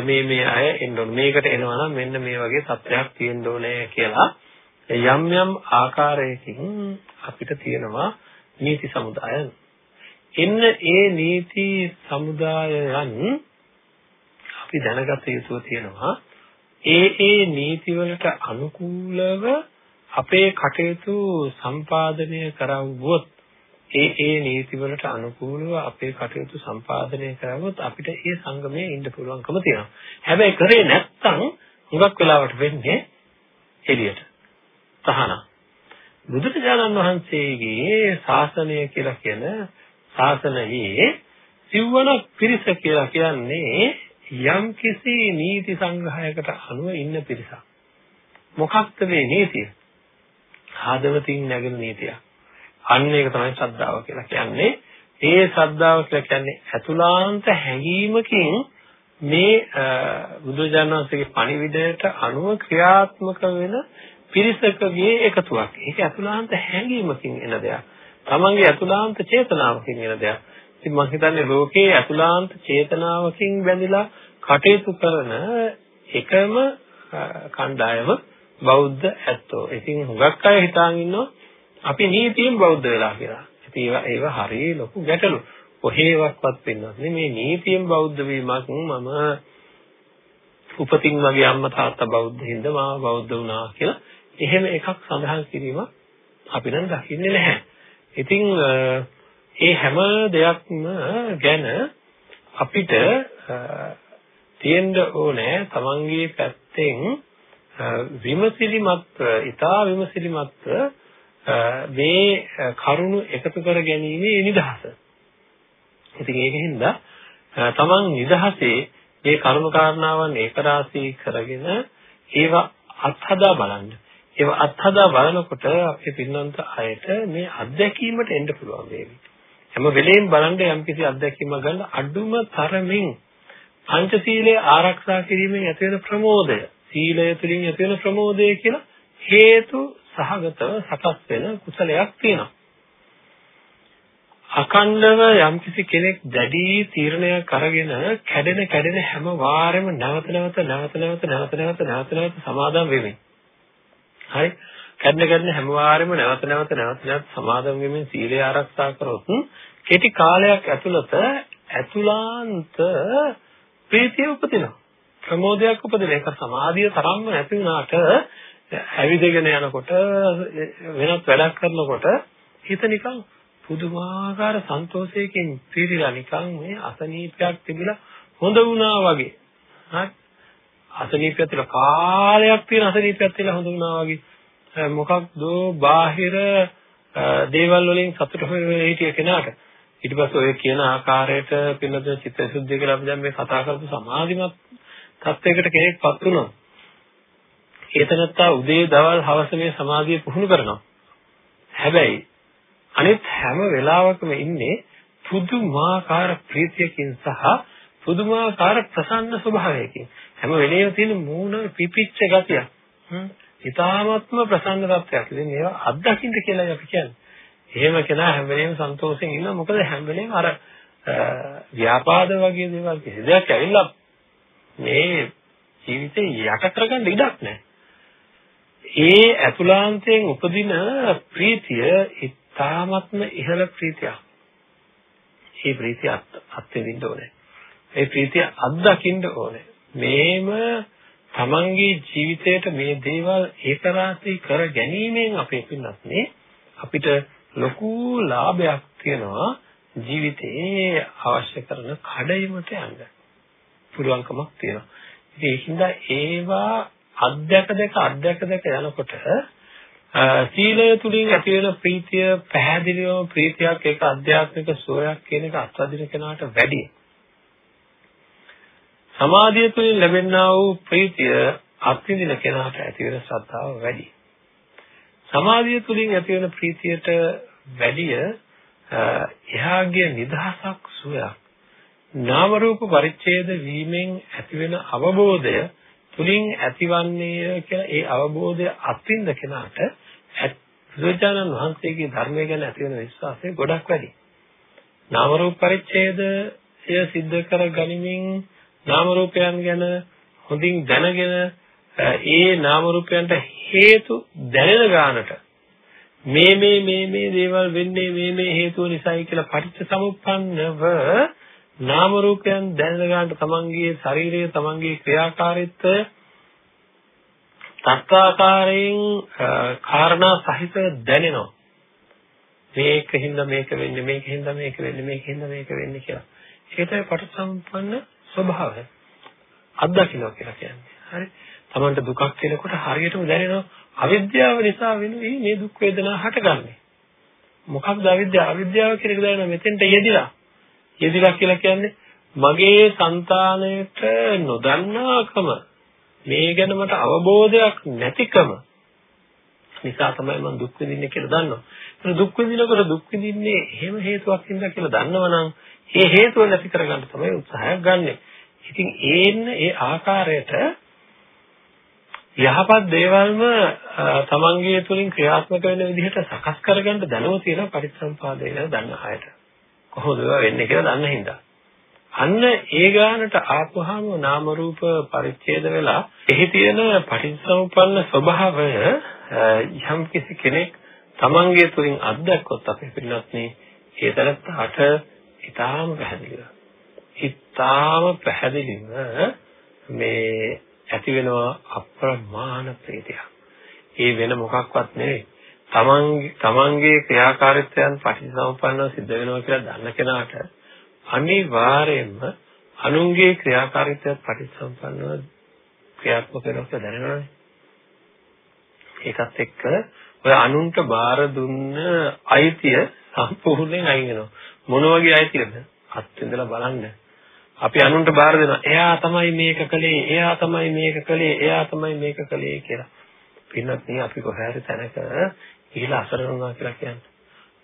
[SPEAKER 1] මේ මේ අය එන්න ඕන. මේකට එනවා නම් මෙන්න මේ වගේ සත්‍යයක් තියෙන්න ඕනේ කියලා යම් යම් ආකාරයකින් අපිට තියෙනවා නීති සමුදායන්. එන්න ඒ නීති සමුදායයන් අපි දැනගත යුතු තියෙනවා. ඒ ඒ නීති වලට අනුකූලව අපේ කටයුතු සම්පාදනය කරවුවොත් ඒ ඒ නීතිවලට අනුකූලව අපේ කටයුතු සම්පාදනය කරවොත් අපිට ඒ සංගමයේ ඉන්න පුළුවන්කම තියෙනවා. හැබැයි කරේ නැත්නම් හුඟක් වෙලාවට වෙන්නේ එළියට. තහනම්. බුදුරජාණන් වහන්සේගේ ශාසනය කියලා කියන ශාසනයේ සිව්වන පිරිස කියලා කියන්නේ යම් කිසි නීති සංග්‍රහයකට අනුව ඉන්න පිරිසක්. මොකක්ද මේ නීතිය? ආදවතින් නැගෙන නීතියක්. අන්න ඒක තමයි ශ්‍රද්ධාව කියලා කියන්නේ. ඒ ශ්‍රද්ධාව කියලා කියන්නේ අතුලාන්ත හැඟීමකින් මේ බුදුජානක වහන්සේගේ පණිවිඩයට අනුව ක්‍රියාත්මක වෙන පිරිසකගේ එකතුවක්. ඒක අතුලාන්ත හැඟීමකින් එන දෙයක්. තමන්ගේ අතුලාන්ත චේතනාවකින් එන දෙයක්. ඉතින් මම හිතන්නේ ලෝකයේ අතුලාන්ත චේතනාවකින් බැඳිලා කටයුතු කරන එකම කණ්ඩායම බෞද්ධ ඇත්තෝ. ඉතින් හුඟක් අය හිතාගෙන ඉන්නවා අපි නීතියෙන් බෞද්ධ වෙලා කියලා. ඉතින් ඒවා ඒවා හරිය ලොකු ගැටලු. කොහේවත්වත් වෙන්නත් මේ නීතියෙන් බෞද්ධ වීමක් මම උපතින් මගේ අම්මා තාත්තා බෞද්ධ හින්දා මාව බෞද්ධ වුණා කියලා එහෙම එකක් සඳහන් කිරීම අපි නම් දකින්නේ නැහැ. ඉතින් ඒ හැම දෙයක්ම ගැන අපිට තියෙන්න ඕනේ තමන්ගේ පැත්තෙන් විමසිලිමත්, ඊටා විමසිලිමත් මේ කරුණු එකතු කර ගැනීමේ නිදහස. ඉතින් ඒකින්ද තමන් නිදහසේ මේ කරුණු කාරණාවන් ඒකරාශී කරගෙන ඒවා අත්හදා බලන්න. ඒවා අත්හදා බලනකොට අපේ පින්නන්ත අයට මේ අත්දැකීමට එන්න පුළුවන් වේවි. හැම වෙලෙම බලන්න යම්කිසි අත්දැකීමක් ගන්න අඩුම තරමින් පංචශීලයේ ආරක්ෂා කිරීමෙන් ඇති වෙන ප්‍රමෝදය, සීලය තුළින් ඇති වෙන ප්‍රමෝදය කියලා හේතු සහගතව සකස් වෙන කුසලයක් තියෙනවා. අකණ්ඩව යම්කිසි කෙනෙක් දැඩි තීරණයක් අරගෙන කැඩෙන කැඩෙන හැම වාරෙම නැවත නැවත නැවත නැවත නැවත නැවත නැවත නැවත සමාදම් වෙමින් හරි කැඩෙන කැඩෙන හැම වාරෙම නැවත නැවත නැවත නැවත සමාදම් වෙමින් සීලය ආරක්ෂා කරොත් කෙටි කාලයක් ඇතුළත ඇතුලාන්ත ප්‍රීතිය උපදිනවා. ප්‍රමෝදයක් උපදින එක සමාධිය තරම්ම නැති වුණාට ඇවිදගෙන යනකොට වෙනත් වැඩක් කරනකොට හිත නිකන් පුදුමාකාර සන්තෝෂයකින් පිරීලා නිකන් මේ අසනීපයක් තිබිලා හොඳ වුණා වගේ. හරි. අසනීපයක් තියලා කාලයක් තියෙන අසනීපයක් තියලා හොඳ වුණා වගේ. මොකක්ද බාහිර දේවල් වලින් සතුට වෙ හිටිය කෙනාට ඊට පස්සේ ඔය කියන ආකාරයට පින්නද චිත්තසුද්ධිය කියලා අපි දැන් මේ කතා කරපු සමාධිමත් තත්වයකට කෙනෙක්පත් වුණා. ඒතනත්තා උදේ දවල් හවස මේ සමාධිය පුහුණු කරනවා. හැබැයි අනිත් හැම වෙලාවකම ඉන්නේ පුදුමාකාර ප්‍රීතියකින් සහ පුදුමාකාර ප්‍රසන්න ස්වභාවයකින්. හැම වෙලේම තියෙන මූණ පිපිච්ච ගතියක්. ඉතාමත්ම ප්‍රසන්න තත්ත්වයක්. ඉතින් මේවා අත්දකින්න කියලා අපි කියන්නේ. එහෙම කෙනා හැම වෙලේම සන්තෝෂෙන් ඉන්නවා. මොකද හැම වෙලේම අර ව්‍යාපාද වගේ දේවල් කිසි දෙයක් ඇවිල්ලා මේ ජීවිතේ යට කරගන්න ඉඩක් නැහැ. ඒ අතුලාන්තයෙන් උපදින ප්‍රීතිය ඉතාමත්ම ඉහළ ප්‍රීතියක්. මේ ප්‍රීතිය අත්විඳින්න ඕනේ. මේ ප්‍රීතිය අත්දකින්න ඕනේ. මේම තමන්ගේ ජීවිතයට මේ දේවල් ඒකරාශී කර ගැනීමෙන් අපේ පින්නත් නේ අපිට ලොකු ලාභයක් තියෙනවා ජීවිතේ අවශ්‍ය කරන කඩයිමට යන්න පුළුවන්කමක් තියෙනවා. ඉතින් ඒකින්ද ඒවා අධ්‍යක දෙක අධ්‍යක දෙක යනකොට සීලය තුලින් ඇති වෙන ප්‍රීතිය පැහැදිලිවම ප්‍රීතියක් ඒක අධ්‍යාත්මික සෝයක් කියන එක අත්දින කෙනාට වැඩි. සමාධිය තුළින් ලැබෙනා වූ ප්‍රීතිය අත්විඳින කෙනාට ඇති වෙන ශ්‍රද්ධාව වැඩි. සමාධිය තුළින් ඇති වෙන ප්‍රීතියට වැඩිය එහාගේ නිදහසක් සුවයක් නාම රූප පරිච්ඡේද වීමෙන් ඇතිවෙන අවබෝධය තුලින් ඇතිවන්නේ කියලා ඒ අවබෝධය අත්විඳ කෙනාට බුදුචානන් වහන්සේගේ ධර්මය ගැන ඇති වෙන විශ්වාසය ගොඩක් වැඩි. නාම රූප පරිච්ඡේදය සිද්ධ කර ගනිමින් නාම රූපයන් ගැන හොඳින් දැනගෙන ඒ නාම රූපයන්ට හේතු දැනෙන ගානට මේ මේ මේ මේ දේවල් වෙන්නේ මේ මේ හේතුව නිසායි කියලා පටිච්ච සමුප්පන්නව නාම රූපයන් දැනෙන ගානට තමන්ගේ ශරීරය තමන්ගේ ක්‍රියාකාරීත්වය තත්කාකාරයෙන් කාරණා සහිත දැනෙනවා මේකින්ද මේක වෙන්නේ මේකින්ද මේක වෙන්නේ මේකින්ද මේක වෙන්නේ කියලා ඒකයි පටිච්චසමුප්පන්න ස්වභාවය අත්දකින්න කියලා කියන්නේ හරි තමන්ට දුකක් කෙනකොට හරියටම දැනෙනවා අවිද්‍යාව නිසා වෙනුයි මේ දුක් වේදනා හටගන්නේ. මොකක්ද අවිද්‍යාව? අවිද්‍යාව කියන එක දැනෙනවා මෙතෙන්ට යෙදිලා. යෙදිලා කියලා කියන්නේ මගේ సంతාණයට නොදන්නාකම මේ ගැන මට අවබෝධයක් නැතිකම නිසා තමයි මම දුක් විඳින්නේ කියලා දන්නවා. ඒක දුක් විඳිනකොට දුක් විඳින්නේ එහෙම හේතුවක් හින්දා කියලා දන්නවනම් ඒ හේතුව නැති කරගන්න තමයි උත්සාහයක් ගන්නෙ. ඉතින් ඒන්න ඒ ආකාරයට යහපත් දේවල්ම තමන්ගේ තුලින් ක්‍රියාත්මක වෙන විදිහට සකස් කරගන්න දැනුම තියෙන පරිසම්පාදේ ගැන දන්න අයට. කොහොමද ඒවා වෙන්නේ කියලා දන්න හින්දා. අන්න ඒ ගානට ආපුවාම නාම රූප පරිච්ඡේද වෙලා එහි තියෙන පටිච්චසමුප්පන්න ස්වභාවය යම් කිසි කෙනෙක් තමන්ගේ තුලින් අත්දැක්කොත් අපේ පිළිනත්නේ ඒ තරත්තට ඊටාම පැහැදිලිව. ඊටාම පැහැදිලිව මේ ඇති වෙනවා අප්‍රමාණ ප්‍රීතියක්. ඒ වෙන මොකක්වත් නෙවෙයි. තමන්ගේ තමන්ගේ ක්‍රියාකාරීත්වයන් පටිච්චසමුප්පන්නව සිද්ධ වෙනවා කියලා දන්න කෙනාට අනිවාර්යයෙන්ම අනුන්ගේ ක්‍රියාකාරීත්වය පටිච්චසමුප්පන්නව ක්‍රියාත්මක වෙනවා කියලා දැනෙනවනේ. ඒකත් එක්ක ඔය අනුන්ට බාර දුන්න අයිතිය සම්පූර්ණයෙන් අයින් වෙනවා. මොන වගේ අයිතියද? අත්විඳලා බලන්න. අපි අනුන්ට බාර දෙනවා. එයා තමයි මේක කළේ, එයා තමයි මේක කළේ, එයා තමයි මේක කළේ කියලා. පින්නත් නේ අපි කොහේ තැනක ගිහිලා අසරණ වුණා කියලා කියන්නේ.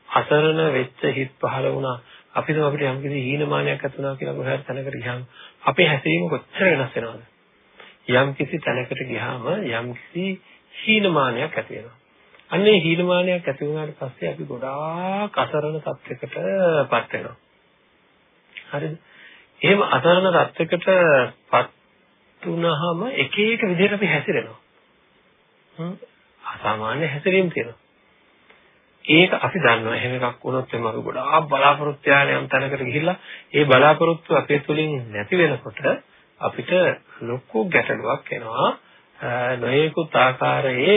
[SPEAKER 1] අසරණ වෙච්ච හිත් පහළ වුණා. අපිට අපිට යම් කිසි හීනමානයක් ඇති වුණා කියලා කොහේ තැනකට ගියාම අපේ හැසිරීම කොච්චර වෙනස් වෙනවද? යම් කිසි තැනකට ගියාම යම් කිසි හීනමානයක් ඇති වෙනවා. අන්නේ හීනමානයක් ඇති වුණාට පස්සේ අපි ගොඩාක් අසරණ තත්යකටපත් වෙනවා. හරිද? එහෙම අසරණ තත්යකටපත් වුණාම එක එක විදිහට අපි හැසිරෙනවා. හ්ම් අසාමාන්‍ය හැසිරීම් තියෙනවා. ඒක අපි දන්නවා එහෙම එකක් වුණොත් එම අපි ගොඩාක් බලාපොරොත්තු යන තැනකට ගිහිල්ලා ඒ බලාපොරොත්තු අපේ තුලින් නැති වෙනකොට අපිට ලොකු ගැටලුවක් එනවා නොයෙකුත් ආකාරයේ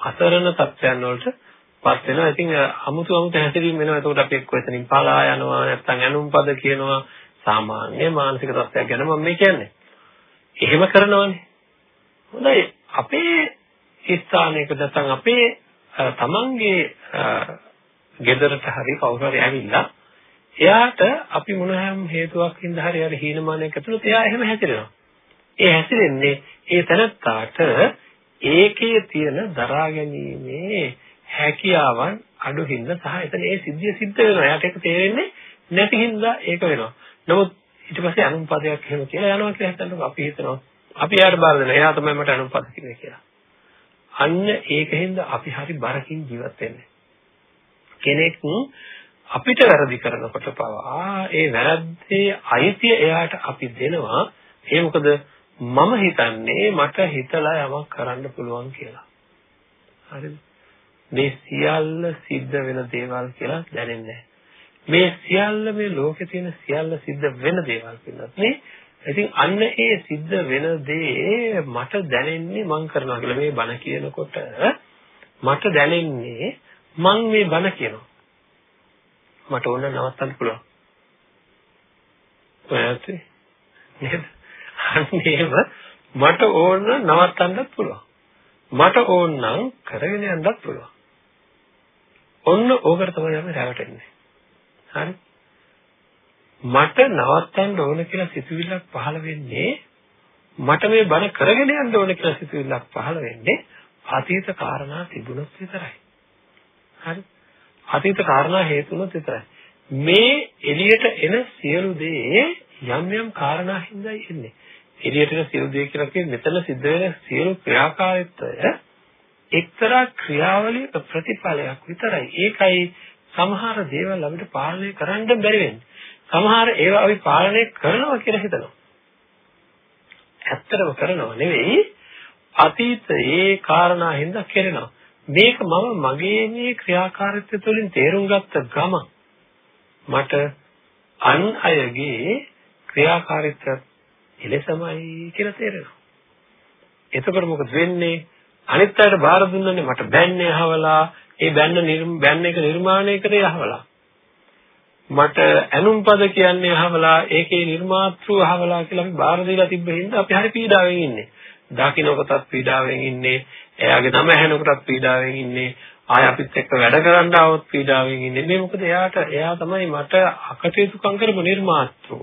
[SPEAKER 1] අසරණ තත්ත්වයන් වලට පත් වෙනවා. ඉතින් අමුතු අමුතු හැසිරීම් වෙනවා. එතකොට අපි එක්ක එතනින් පලා යනවා නැත්නම් ඇනුම්පද කියනවා. සාමාන්‍ය මානසික තත්ත්වයක් ගැන මම මේ කියන්නේ. එහෙම කරනවනේ. හොඳයි. අපේ ස්ථානයක නැත්නම් අපේ තමන්ගේ ගෙදරට හරි කවුරු හරි ඇවිල්ලා එයාට අපි මොන හැම හේතුවක් හින්දා හරි අර හීනමානයක් ඇතුළත එයා එහෙම හැසිරෙනවා. ඒ හැසිරෙන්නේ ඒ තනත්තාට ඒකේ තියෙන දරා ගැනීමේ හැකියාවන් අඩු හින්දා සහ එතන ඒ සිද්ධිය සිද්ධ වෙනවා. එයාට ඒක තේරෙන්නේ නැති හින්දා ඒක වෙනවා. නමුත් ඊට පස්සේ අනුපදයක් එහෙම කියලා යනවා කියලා හිතනකොට අපි හිතනවා අපි එයාට බාර දෙනවා. එයා තමයි මට අනුපද කිව්වේ කියලා. අන්න ඒකින්ද අපි හරි බරකින් ජීවත් වෙන්නේ. කෙනෙක් අපිට වැරදි කරනකොට පවා ඒ වැරද්දේ අයිතිය එයාට අපි දෙනවා. ඒ මොකද මම හිතන්නේ මට හිතලා යමක් කරන්න පුළුවන් කියලා. හරිද? මේ සියල්ල සිද්ධ වෙන දේවල් කියලා දැනෙන්නේ මේ සියල්ල මේ ලෝකේ තියෙන සියල්ල සිද්ධ වෙන දේවල් කියලා. මේ ඉතින් අන්න ඒ සිද්ධ වෙන දේ මට දැනෙන්නේ මං කරනවා කියලා මේ බණ කියනකොට මට දැනෙන්නේ මං මේ බණ කියනවා. මට ඕන නවත්තන්න පුළුවන්. ඔයත් නේද? අන්නේම මට ඕන නවත්තන්නත් පුළුවන්. මට ඕන නම් කරගෙන යන්නත් පුළුවන්. ඔන්න ඕකට තමයි අපි රැවටෙන්නේ. හරි? මට නවත්තන්න ඕන කියලා සිතුවිල්ලක් පහළ වෙන්නේ මට මේ බණ කරගෙන යන්න ඕන කියලා සිතුවිල්ලක් පහළ වෙන්නේ අතීත කාරණා තිබුණොත් විතරයි. හරි? අතීත කාරණා හේතුනොත් විතරයි. මේ එළියට එන සියලු දේ යම් යම් කාරණා හින්දායි එන්නේ. එළියට එන සියලු දේ කියලා කියන්නේ මෙතන සිද්ධ වෙන සියලු ක්‍රියාකාරීත්වය එක්තරා ක්‍රියාවලියක ප්‍රතිඵලයක් විතරයි. ඒකයි සමහර දේවල් අපිට පාලනය කරන්න බැරි වෙන්නේ. සමහර ඒවා අපි පාලනය කරනවා කියලා හිතනවා. ඇත්තටම කරනව නෙවෙයි අතීතයේ කාරණා හින්දා කරනවා. මේක මම මගේ මේ ක්‍රියාකාරීත්වය තුළින් තේරුම් ගත්ත ගම මට අන් අයගේ ක්‍රියාකාරීත්වය එලෙසමයි කියලා තේරෙනවා. එතකොට මොකද වෙන්නේ? අනිත් අයට බාර දුන්නනේ මට බැන්නේ අහවලා ඒ බැන්න බැන්න එක නිර්මාණය කරේ අහවලා මට ඇනුම්පද කියන්නේ අහවලා ඒකේ නිර්මාතෘ අහවලා කියලා අපි බාර දීලා තිබ්බ හින්දා අපි හරි පීඩාවෙන් ඉන්නේ. දකින්නකොටත් පීඩාවෙන් ඉන්නේ එයාගේ නම ඇහෙනකොටත් පීඩාවෙන් ඉන්නේ ආය අපිත් එක්ක වැඩ කරන්න આવොත් පීඩාවෙන් ඉන්නේ. මේ මොකද එයාට එයා තමයි මට අකටයුතුකම් කරපු නිර්මාතෘ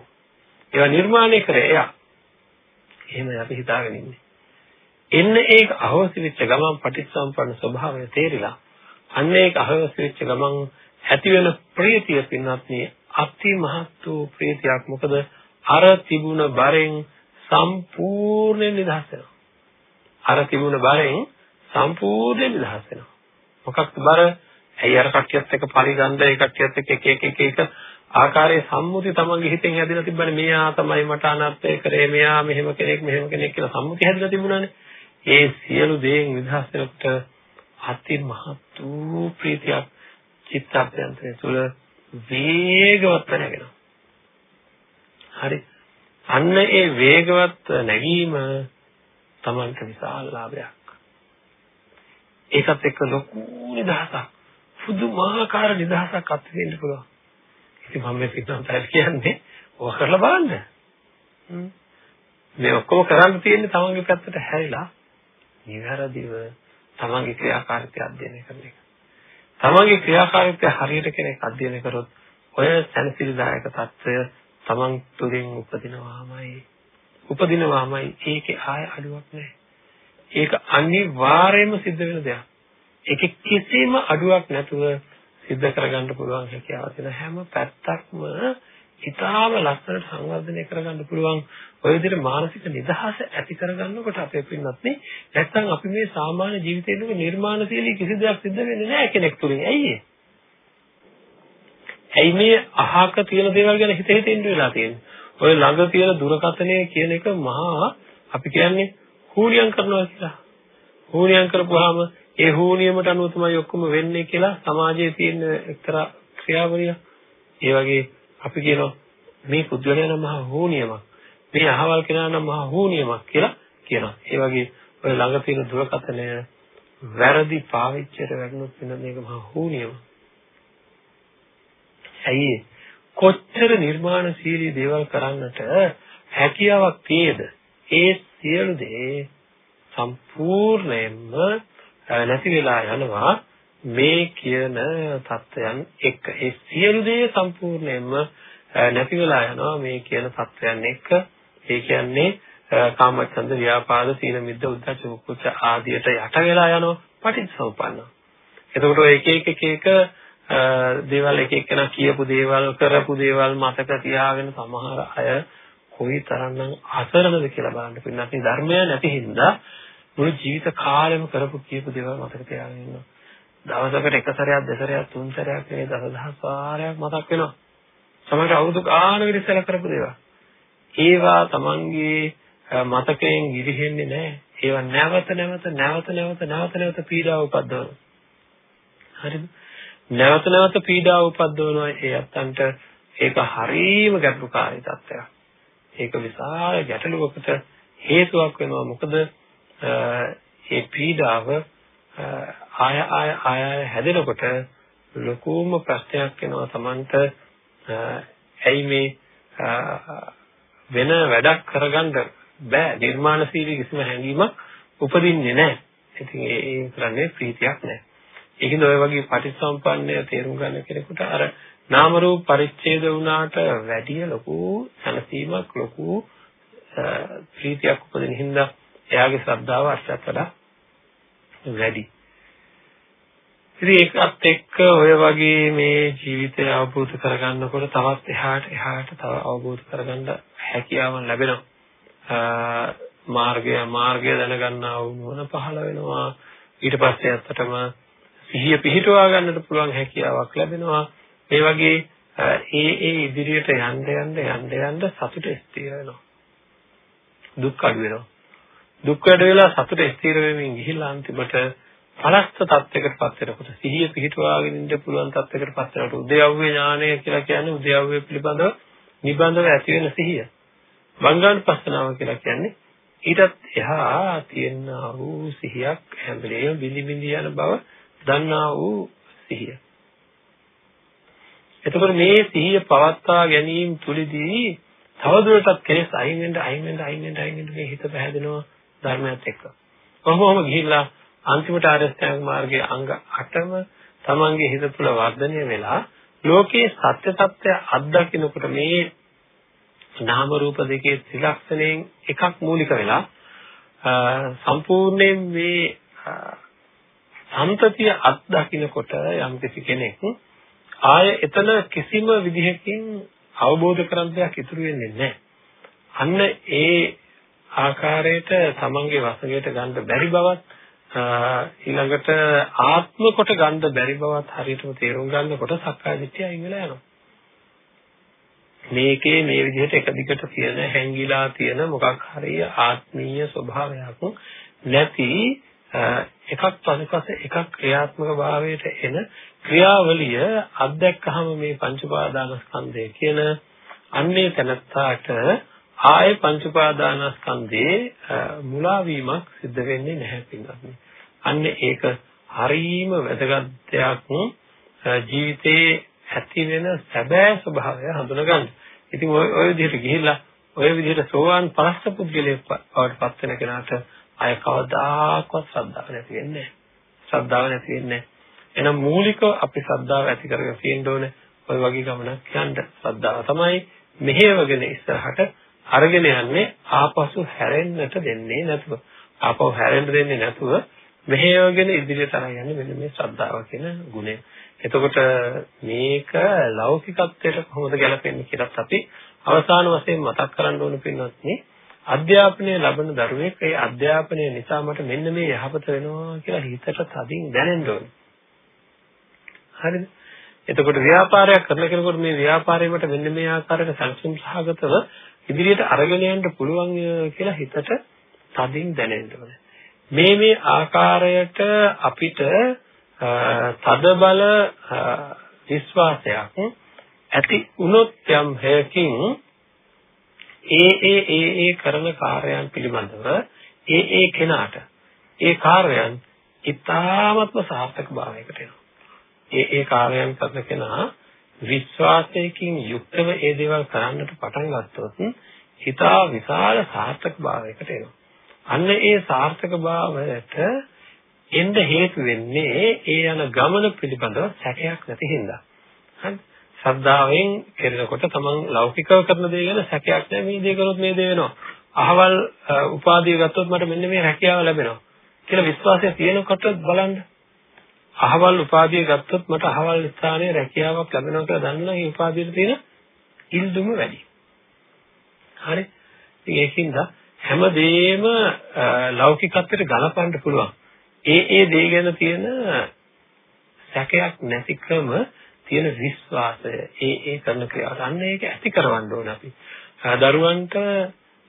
[SPEAKER 1] ඒවා නිර්මාණය කරේ එයා. එහෙමයි අපි හිතාගෙන ඉන්නේ. එන්න ඒක අහෝසි වෙච්ච ගමන් පටිච්චසමුප්පන්න ස්වභාවය තේරිලා අන්න ඒක අහෝසි වෙච්ච ගමන් ඇති වෙන ප්‍රීතිය පින්වත් මේ අති මහත් වූ ප්‍රීතියක්. මොකද අර තිබුණ බරෙන් සම්පූර්ණ නිදහස් වෙනවා. අර තිබුණ බරෙන් සම්පූර්ණ නිදහස් වෙනවා. මොකක්ද බර? ඇයි අර කට්ටියත් එක්ක පරිගන්ධ ඒ කට්ටියත් එක්ක එක එක එක එක ආකාරයේ සම්මුති තමන්ගේ හිතෙන් හැදිලා තිබ්බනේ. මෙයා තමයි මට අනර්ථය කරේ මෙයා මෙහෙම කෙනෙක් මෙහෙම කෙනෙක් කියලා සම්මුති හැදිලා තිබුණානේ. ඒ සියලු දේෙන් නිදහස් වෙනකොට අති මහත් වූ ප්‍රීතියක් චිත්තඅභ්‍යන්තරය තුළ වේගවත් නැගෙනවා. හරි. අන්න ඒ වේගවත් නැගීම Tamanට විශාල ලාභයක්. ඒකත් එක්ක ලොකු නිදහසක්. පුදුමාකාර නිදහසක් අත්විඳින්න පුළුවන්. ඉතින් මම මේ පිටුම් කියන්නේ ඔය කරලා බලන්න. මේ ඔක්කොම කරන්න තියෙන්නේ තමන්ගේ පැත්තට හැරිලා නිවැරදිව තමන්ගේ ක්‍රියාකාරීත්වය අධ්‍යයනය කරන එක. තමන්ගේ ක්‍රියාකාරීත්වය හරියට කෙනෙක් අධ්‍යයනය කරොත් ඔය සැනසිලිදායක తত্ত্বය තමන් තුළින් උපදිනවාමයි උපදිනවාමයි ඒකේ ආය අඩුවක් නැහැ. ඒක අනිවාර්යයෙන්ම සිද්ධ වෙන දෙයක්. ඒකේ කිසිම අඩුවක් නැතුව සිද්ධ කරගන්න පුළුවන් හැකියාව තියෙන හැම පැත්තක්ම ඉතාම ලස්සනට සංවර්ධනය කරගන්න පුළුවන් ඔය විදිහට මානසික නිදහස ඇති කරගන්නකොට අපේ පින්නත් නේ නැත්තම් අපි මේ සාමාන්‍ය ජීවිතේදී නිර්මාණශීලී කිසි දෙයක් සිද්ධ වෙන්නේ නැහැ කෙනෙක් තුලින් ඇයි ඒ? ඇයි මේ අහක තියෙන දේවල් ගැන හිත හිත ඉන්න වෙලා තියෙන්නේ? ඔය ළඟ තියෙන දුරකථනය කියන එක මහා අපි කියන්නේ හූනියම් කරනවා කියලා. හූනියම් කරපුවාම ඒ හුනියමට අනුව තමයි ඔක්කොම වෙන්නේ කියලා සමාජයේ තියෙන එක්තරා ක්‍රියාවලිය. ඒ වගේ අපි කියනවා මේ පුද්ගලයා නම් මහා හුනියමක්. මේ අහවල් කෙනා නම් මහා හුනියමක් කියලා කියනවා. ඒ වගේ ඔය ළඟ තියෙන දුරකථනය වැරදි පාවිච්චියට වැටුනොත් වෙන මේක මහා හුනියමක්. ඇයි කොච්චර නිර්මාණශීලී දේවල් කරන්නට හැකියාවක් තියෙද? ඒ සියලු දේ සම්පූර්ණයෙන්ම නැති වෙලා යනවා මේ කියන தත්වයන් එක්ක. ඒ සියලු දේ සම්පූර්ණයෙන්ම නැති වෙලා යනවා මේ කියන தත්වයන් එක්ක. ඒ කියන්නේ කාමච්ඡන්ද ව්‍යාපාද සීල මිද්ද උද්ධච්ච කුච්ච ආදියට යට වෙලා යනවා පටිච්චසමුප්පන්න. එතකොට ඔය එක එක එක එක දේවල් එක එක්කෙනා කියපු දේවල් කරපු දේවල් මතක තියාගෙන සමහර අය කොයි තරම්නම් අසරණද කියලා බලන්න පින්නත් ධර්මය නැති හින්දා මුළු ජීවිත කාලෙම කරපු කියපු දේවල් මතක තියාගෙන ඉන්නවා. දවසකට එක සැරයක් දෙසරයක් තුන් සැරයක් මේ දසදහස් වාරයක් මතක් වෙනවා. සමහර අවුරුදු ගානකට ඉස්සෙල්ලා කරපු දේවල්. ඒවා Tamanගේ මතකයෙන් ගිලිහෙන්නේ නැහැ. ඒවා නැවත නැවත නැවත නැවත නැවත නැවත පීඩාව උපද්දවනවා. හරිද? නැවත නැවත පීඩාව උපද්දවනවා ඒ අත්තන්ට ඒක හරීම ගැටලුකාරී තත්ත්වයක්. ඒක විශාල ගැටලුවකට හේතුවක් වෙනවා. මොකද ඒ පීඩාව ආය ආය ආය හැදෙනකොට ලොකුම ප්‍රශ්නයක් වෙනවා Tamanට ඇයි මේ වෙන වැඩක් කරගන්න බෑ නිර්මාණශීලී කිසිම හැඟීමක් උපදින්නේ නැහැ. ඉතින් ඒ ඒ කරන්නේ ප්‍රීතියක් නැහැ. ඒකින්ද ඔය වගේ පටිච්චසම්පන්නය තේරුම් ගන්න කෙනෙකුට අර නාම රූප පරිච්ඡේද වුණාට වැඩිය ලොකු සැනසීමක් ලොකු ප්‍රීතියක් උපදින හින්දා එයාගේ ශ්‍රද්ධාව අර්ථයට වඩා වැඩි. ඉතින් ඒකත් එක්ක ඔය වගේ මේ ජීවිතය අවබෝධ කරගන්නකොට තවත් එහාට එහාට තව අවබෝධ කරගන්න හැකියාවන් ලැබෙනවා. මාර්ගය මාර්ගය දැනගන්නා වූ නුවණ පහළ වෙනවා. ඊට පස්සේ ඇත්තටම සිහිය පිහිටුවා ගන්නට පුළුවන් හැකියාවක් ලැබෙනවා. ඒ වගේ ඒ ඒ ඉදිරියට යන්න යන්න යන්න යන්න සතුට ස්ථිර වෙනවා. දුක් අඩු වෙනවා. දුක් වැඩ වෙලා සතුට ස්ථිර වෙමින් ගිහිල්ලා අන්තිමට පලස්ත තත්යකටපත් වෙනකොට සිහිය පිහිටුවාගෙන ඉන්න පුළුවන් තත්යකටපත් වෙනකොට උද්‍යව්‍ය ඥානය කියලා කියන්නේ උද්‍යව්‍ය පිළිබඳව නිබඳව ඇති වෙන සිහිය. බංගානුපස්සනාව කියලා කියන්නේ ඊටත් එහා තියෙනා වූ සිහියක් හැම වෙලේම බිලි බිලි යන බව දන්නා වූ සිහිය. එතකොට මේ සිහිය පවත්වා ගැනීම තුලදී තවදුරටත් කෙලෙස් අයින් වෙන්න අයින් වෙන්න අයින් වෙන්න අයින් වෙන්න මේ හිත පැහැදෙනවා ධර්මයත් එක්ක. කොහොමම ගිහිල්ලා අන්තිමට ආරස්ථාංග මාර්ගයේ අංග 8ම තමන්ගේ හිත තුළ වර්ධනය වෙලා ලෝකයේ සත්‍ය తත්වය අත්දකින්නකොට මේ නාම රූප දෙකේ ත්‍රිලක්ෂණයෙන් එකක් මූලික වෙලා සම්පූර්ණයෙන් මේ සම්තතිය අත්දකින්නකොට යම් කෙනෙක් ආය එතන කිසිම විදිහකින් අවබෝධ කරගන්න දෙයක් ඉතුරු වෙන්නේ නැහැ. අන්න ඒ ආකාරයට තමන්ගේ වශයෙන් ගන්න බැරි බවත් ඊළඟට ආත්ම කොට ගන්න බැරි බවත් හරියටම තේරුම් ගන්නකොට සක්කාය දිට්ඨිය අයින් වෙලා යනවා. මේකේ මේ විදිහට එක දිගට තියෙන හැංගිලා තියෙන මොකක් හරි ආත්මීය ස්වභාවයක් නැති එකක් පසුපස එකක් ක්‍රියාත්මක භාවයට එන ක්‍රියාවලිය අත්දැක්කහම මේ පංච උපාදානස්කන්ධය කියන අන්නේ තනත්තාට ආයේ පංච උපාදානස්කන්ධේ මුලා වීමක් සිද්ධ වෙන්නේ නැහැ පින්වත්නි. අන්නේ ඒක හරීම වැදගත් දෙයක් ජීවිතේ ඇති වෙන සැබෑ ස්වභාවය හඳුනගන්න. ඉතින් ඔය ඔය විදිහට ගිහිල්ලා ඔය විදිහට සෝවාන් පරස්ත පුද්ගලයෙක් බවට පත් වෙන කෙනාට අය කවදාකවත් ශ්‍රද්ධාව නැති වෙන්නේ නැහැ. ශ්‍රද්ධාව නැති වෙන්නේ නැහැ. එහෙනම් මූලික අපි ශ්‍රද්ධාව ඇති කරගෙන තියෙන්න ඕනේ. ඔය වගේ ගමනක් යන්න. ශ්‍රද්ධාව තමයි මෙහෙවගෙන ඉස්සරහට අරගෙන යන්නේ ආපසු හැරෙන්නට දෙන්නේ නැතුව. ආපහු හැරෙන්න දෙන්නේ නැතුව මෙහෙවගෙන ඉදිරියට අරන් යන්නේ මෙන්න මේ ශ්‍රද්ධාව කියන ගුණය. එතකොට මේක ලෞකිකත්වයට කොහොමද ගැලපෙන්නේ කියලාත් අපි අවසාන වශයෙන් මතක් කරන්න ඕන පින්වත්නි අධ්‍යාපනය ලබන දරුවෙක් ඒ අධ්‍යාපනය නිසා මට මෙන්න මේ යහපත වෙනවා කියලා හිතට තදින් දැනෙන්න ඕනේ. හරිද? එතකොට ව්‍යාපාරයක් කරන කෙනෙකුට මේ ව්‍යාපාරේකට මෙන්න මේ ආකාරයට සංසුම් සහගතව ඉදිරියට අරගෙන යන්න පුළුවන් කියලා හිතට තදින් දැනෙන්න ඕනේ. මේ මේ ආකාරයට අපිට තද බල විශ්වාසයක් ඇති වුණොත් යම් හේකින් ඒ ඒ ඒ ඒ කරන කාර්යයන් පිළිබඳව ඒ ඒ කෙනාට ඒ කාර්යයන් ඉතාමත්ම සාර්ථක භාවයකට එනවා. ඒ ඒ කාර්යයන් කරන කෙනා විශ්වාසයකින් යුක්තව ඒ දේවල් කරන්නට පටන් ගත්තොත් හිතා විශාල සාර්ථක භාවයකට එනවා. අන්න ඒ සාර්ථක භාවයට එන්න හේතු වෙන්නේ ඒ යන ගමන පිළිබඳව සැකයක් නැති හින්දා. හරි. ශ්‍රද්ධාවෙන් කෙරෙනකොට තමන් ලෞකිකව කරන දේ ගැන සැකයක් නැහැ මේ දේ කරොත් මේ දේ වෙනවා. අහවල් උපාධිය ගත්තොත් මට මෙන්න මේ රැකියාව ලැබෙනවා කියලා විශ්වාසය තියෙනකොට බලන්න. අහවල් උපාධිය ගත්තොත් මට අහවල් ස්ථානයේ රැකියාවක් ලැබෙනවා කියලා දන්නා මේ උපාධියට තියෙන ඉල්දුම වැඩි. හරි. ඉතින් ඒකින්ද හැමදේම ලෞකිකත්වයට ගලපන්න පුළුවන්. ඒ ඒ දේ ගැන තියෙන සැකයක් නැතිකම තියෙන විශ්වාසය ඒ ඒ කරන ක්‍රියාවට අන්න ඒක ඇති කරවන්න ඕන අපි. දරුවන්ට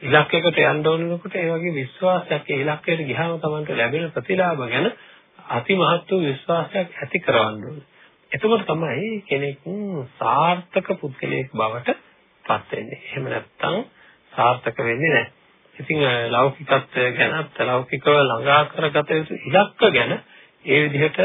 [SPEAKER 1] ඉලක්කයකට යන්න ඕනකොට ඒ වගේ විශ්වාසයක් ඒ ඉලක්කයට ගියාම Tamanට ලැබෙන ප්‍රතිලාභ ගැන අතිමහත් වූ විශ්වාසයක් ඇති කරවන්න ඕනේ. එතකොට තමයි කෙනෙක් සාර්ථක පුද්ගලයෙක් බවට පත් වෙන්නේ. එහෙම නැත්නම් සාර්ථක වෙන්නේ නැහැ. ඉතින් ලෞකිකත්වය ගැන ලෞකිකව ළඟා කරගත යුතු ඉලක්ක ගැන ඒ විදිහට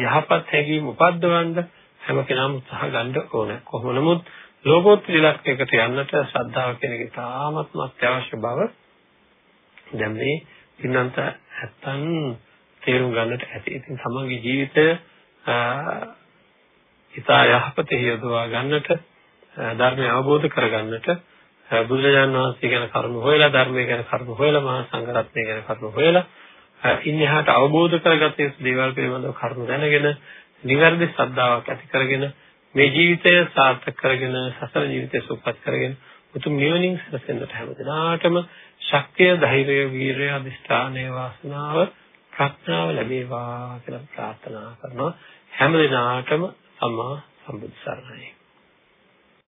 [SPEAKER 1] යහපත් හැඟීම් උපද්දවන්න හැම කෙනාම උත්සාහ ගන්න ඕනේ. කොහොම නමුත් ලෝකෝත්තර ඉලක්කයකට යන්නට ශ්‍රද්ධාව කියන එක තාමත්ම අත්‍යවශ්‍ය බව දැන් මේ ඉන්නන්ත නැත්තම් තේරුම් ගන්නට ඇති. ඉතින් තමන්ගේ ජීවිතය ඉතා යහපතේ යොදවා ගන්නට ධර්මය අවබෝධ කරගන්නට බුදුරජාණන් වහන්සේ ගැන කරුණු හොයලා ධර්මය ගැන කරුණු හොයලා මහා සංඝරත්නය ගැන කරුණු හොයලා ඉන්නහට අවබෝධ කරගත යුතු දේවල් පිළිබඳව කරුණු දැනගෙන නිවැරදි ශ්‍රද්ධාවක් ඇති කරගෙන මේ ජීවිතය සාර්ථක කරගෙන සසර ජීවිතය සුවපත් කරගෙන උතුම් නිවනින් සැනසෙන්නට හැමදිනාටම ශක්තිය ධෛර්යය වීරිය අධිෂ්ඨානය වාසනාව ප්‍රඥාව ලැබේවා කියලා ප්‍රාර්ථනා කරනවා. හැමදිනාටම සම්මා සම්බුද්ධ සරණයි.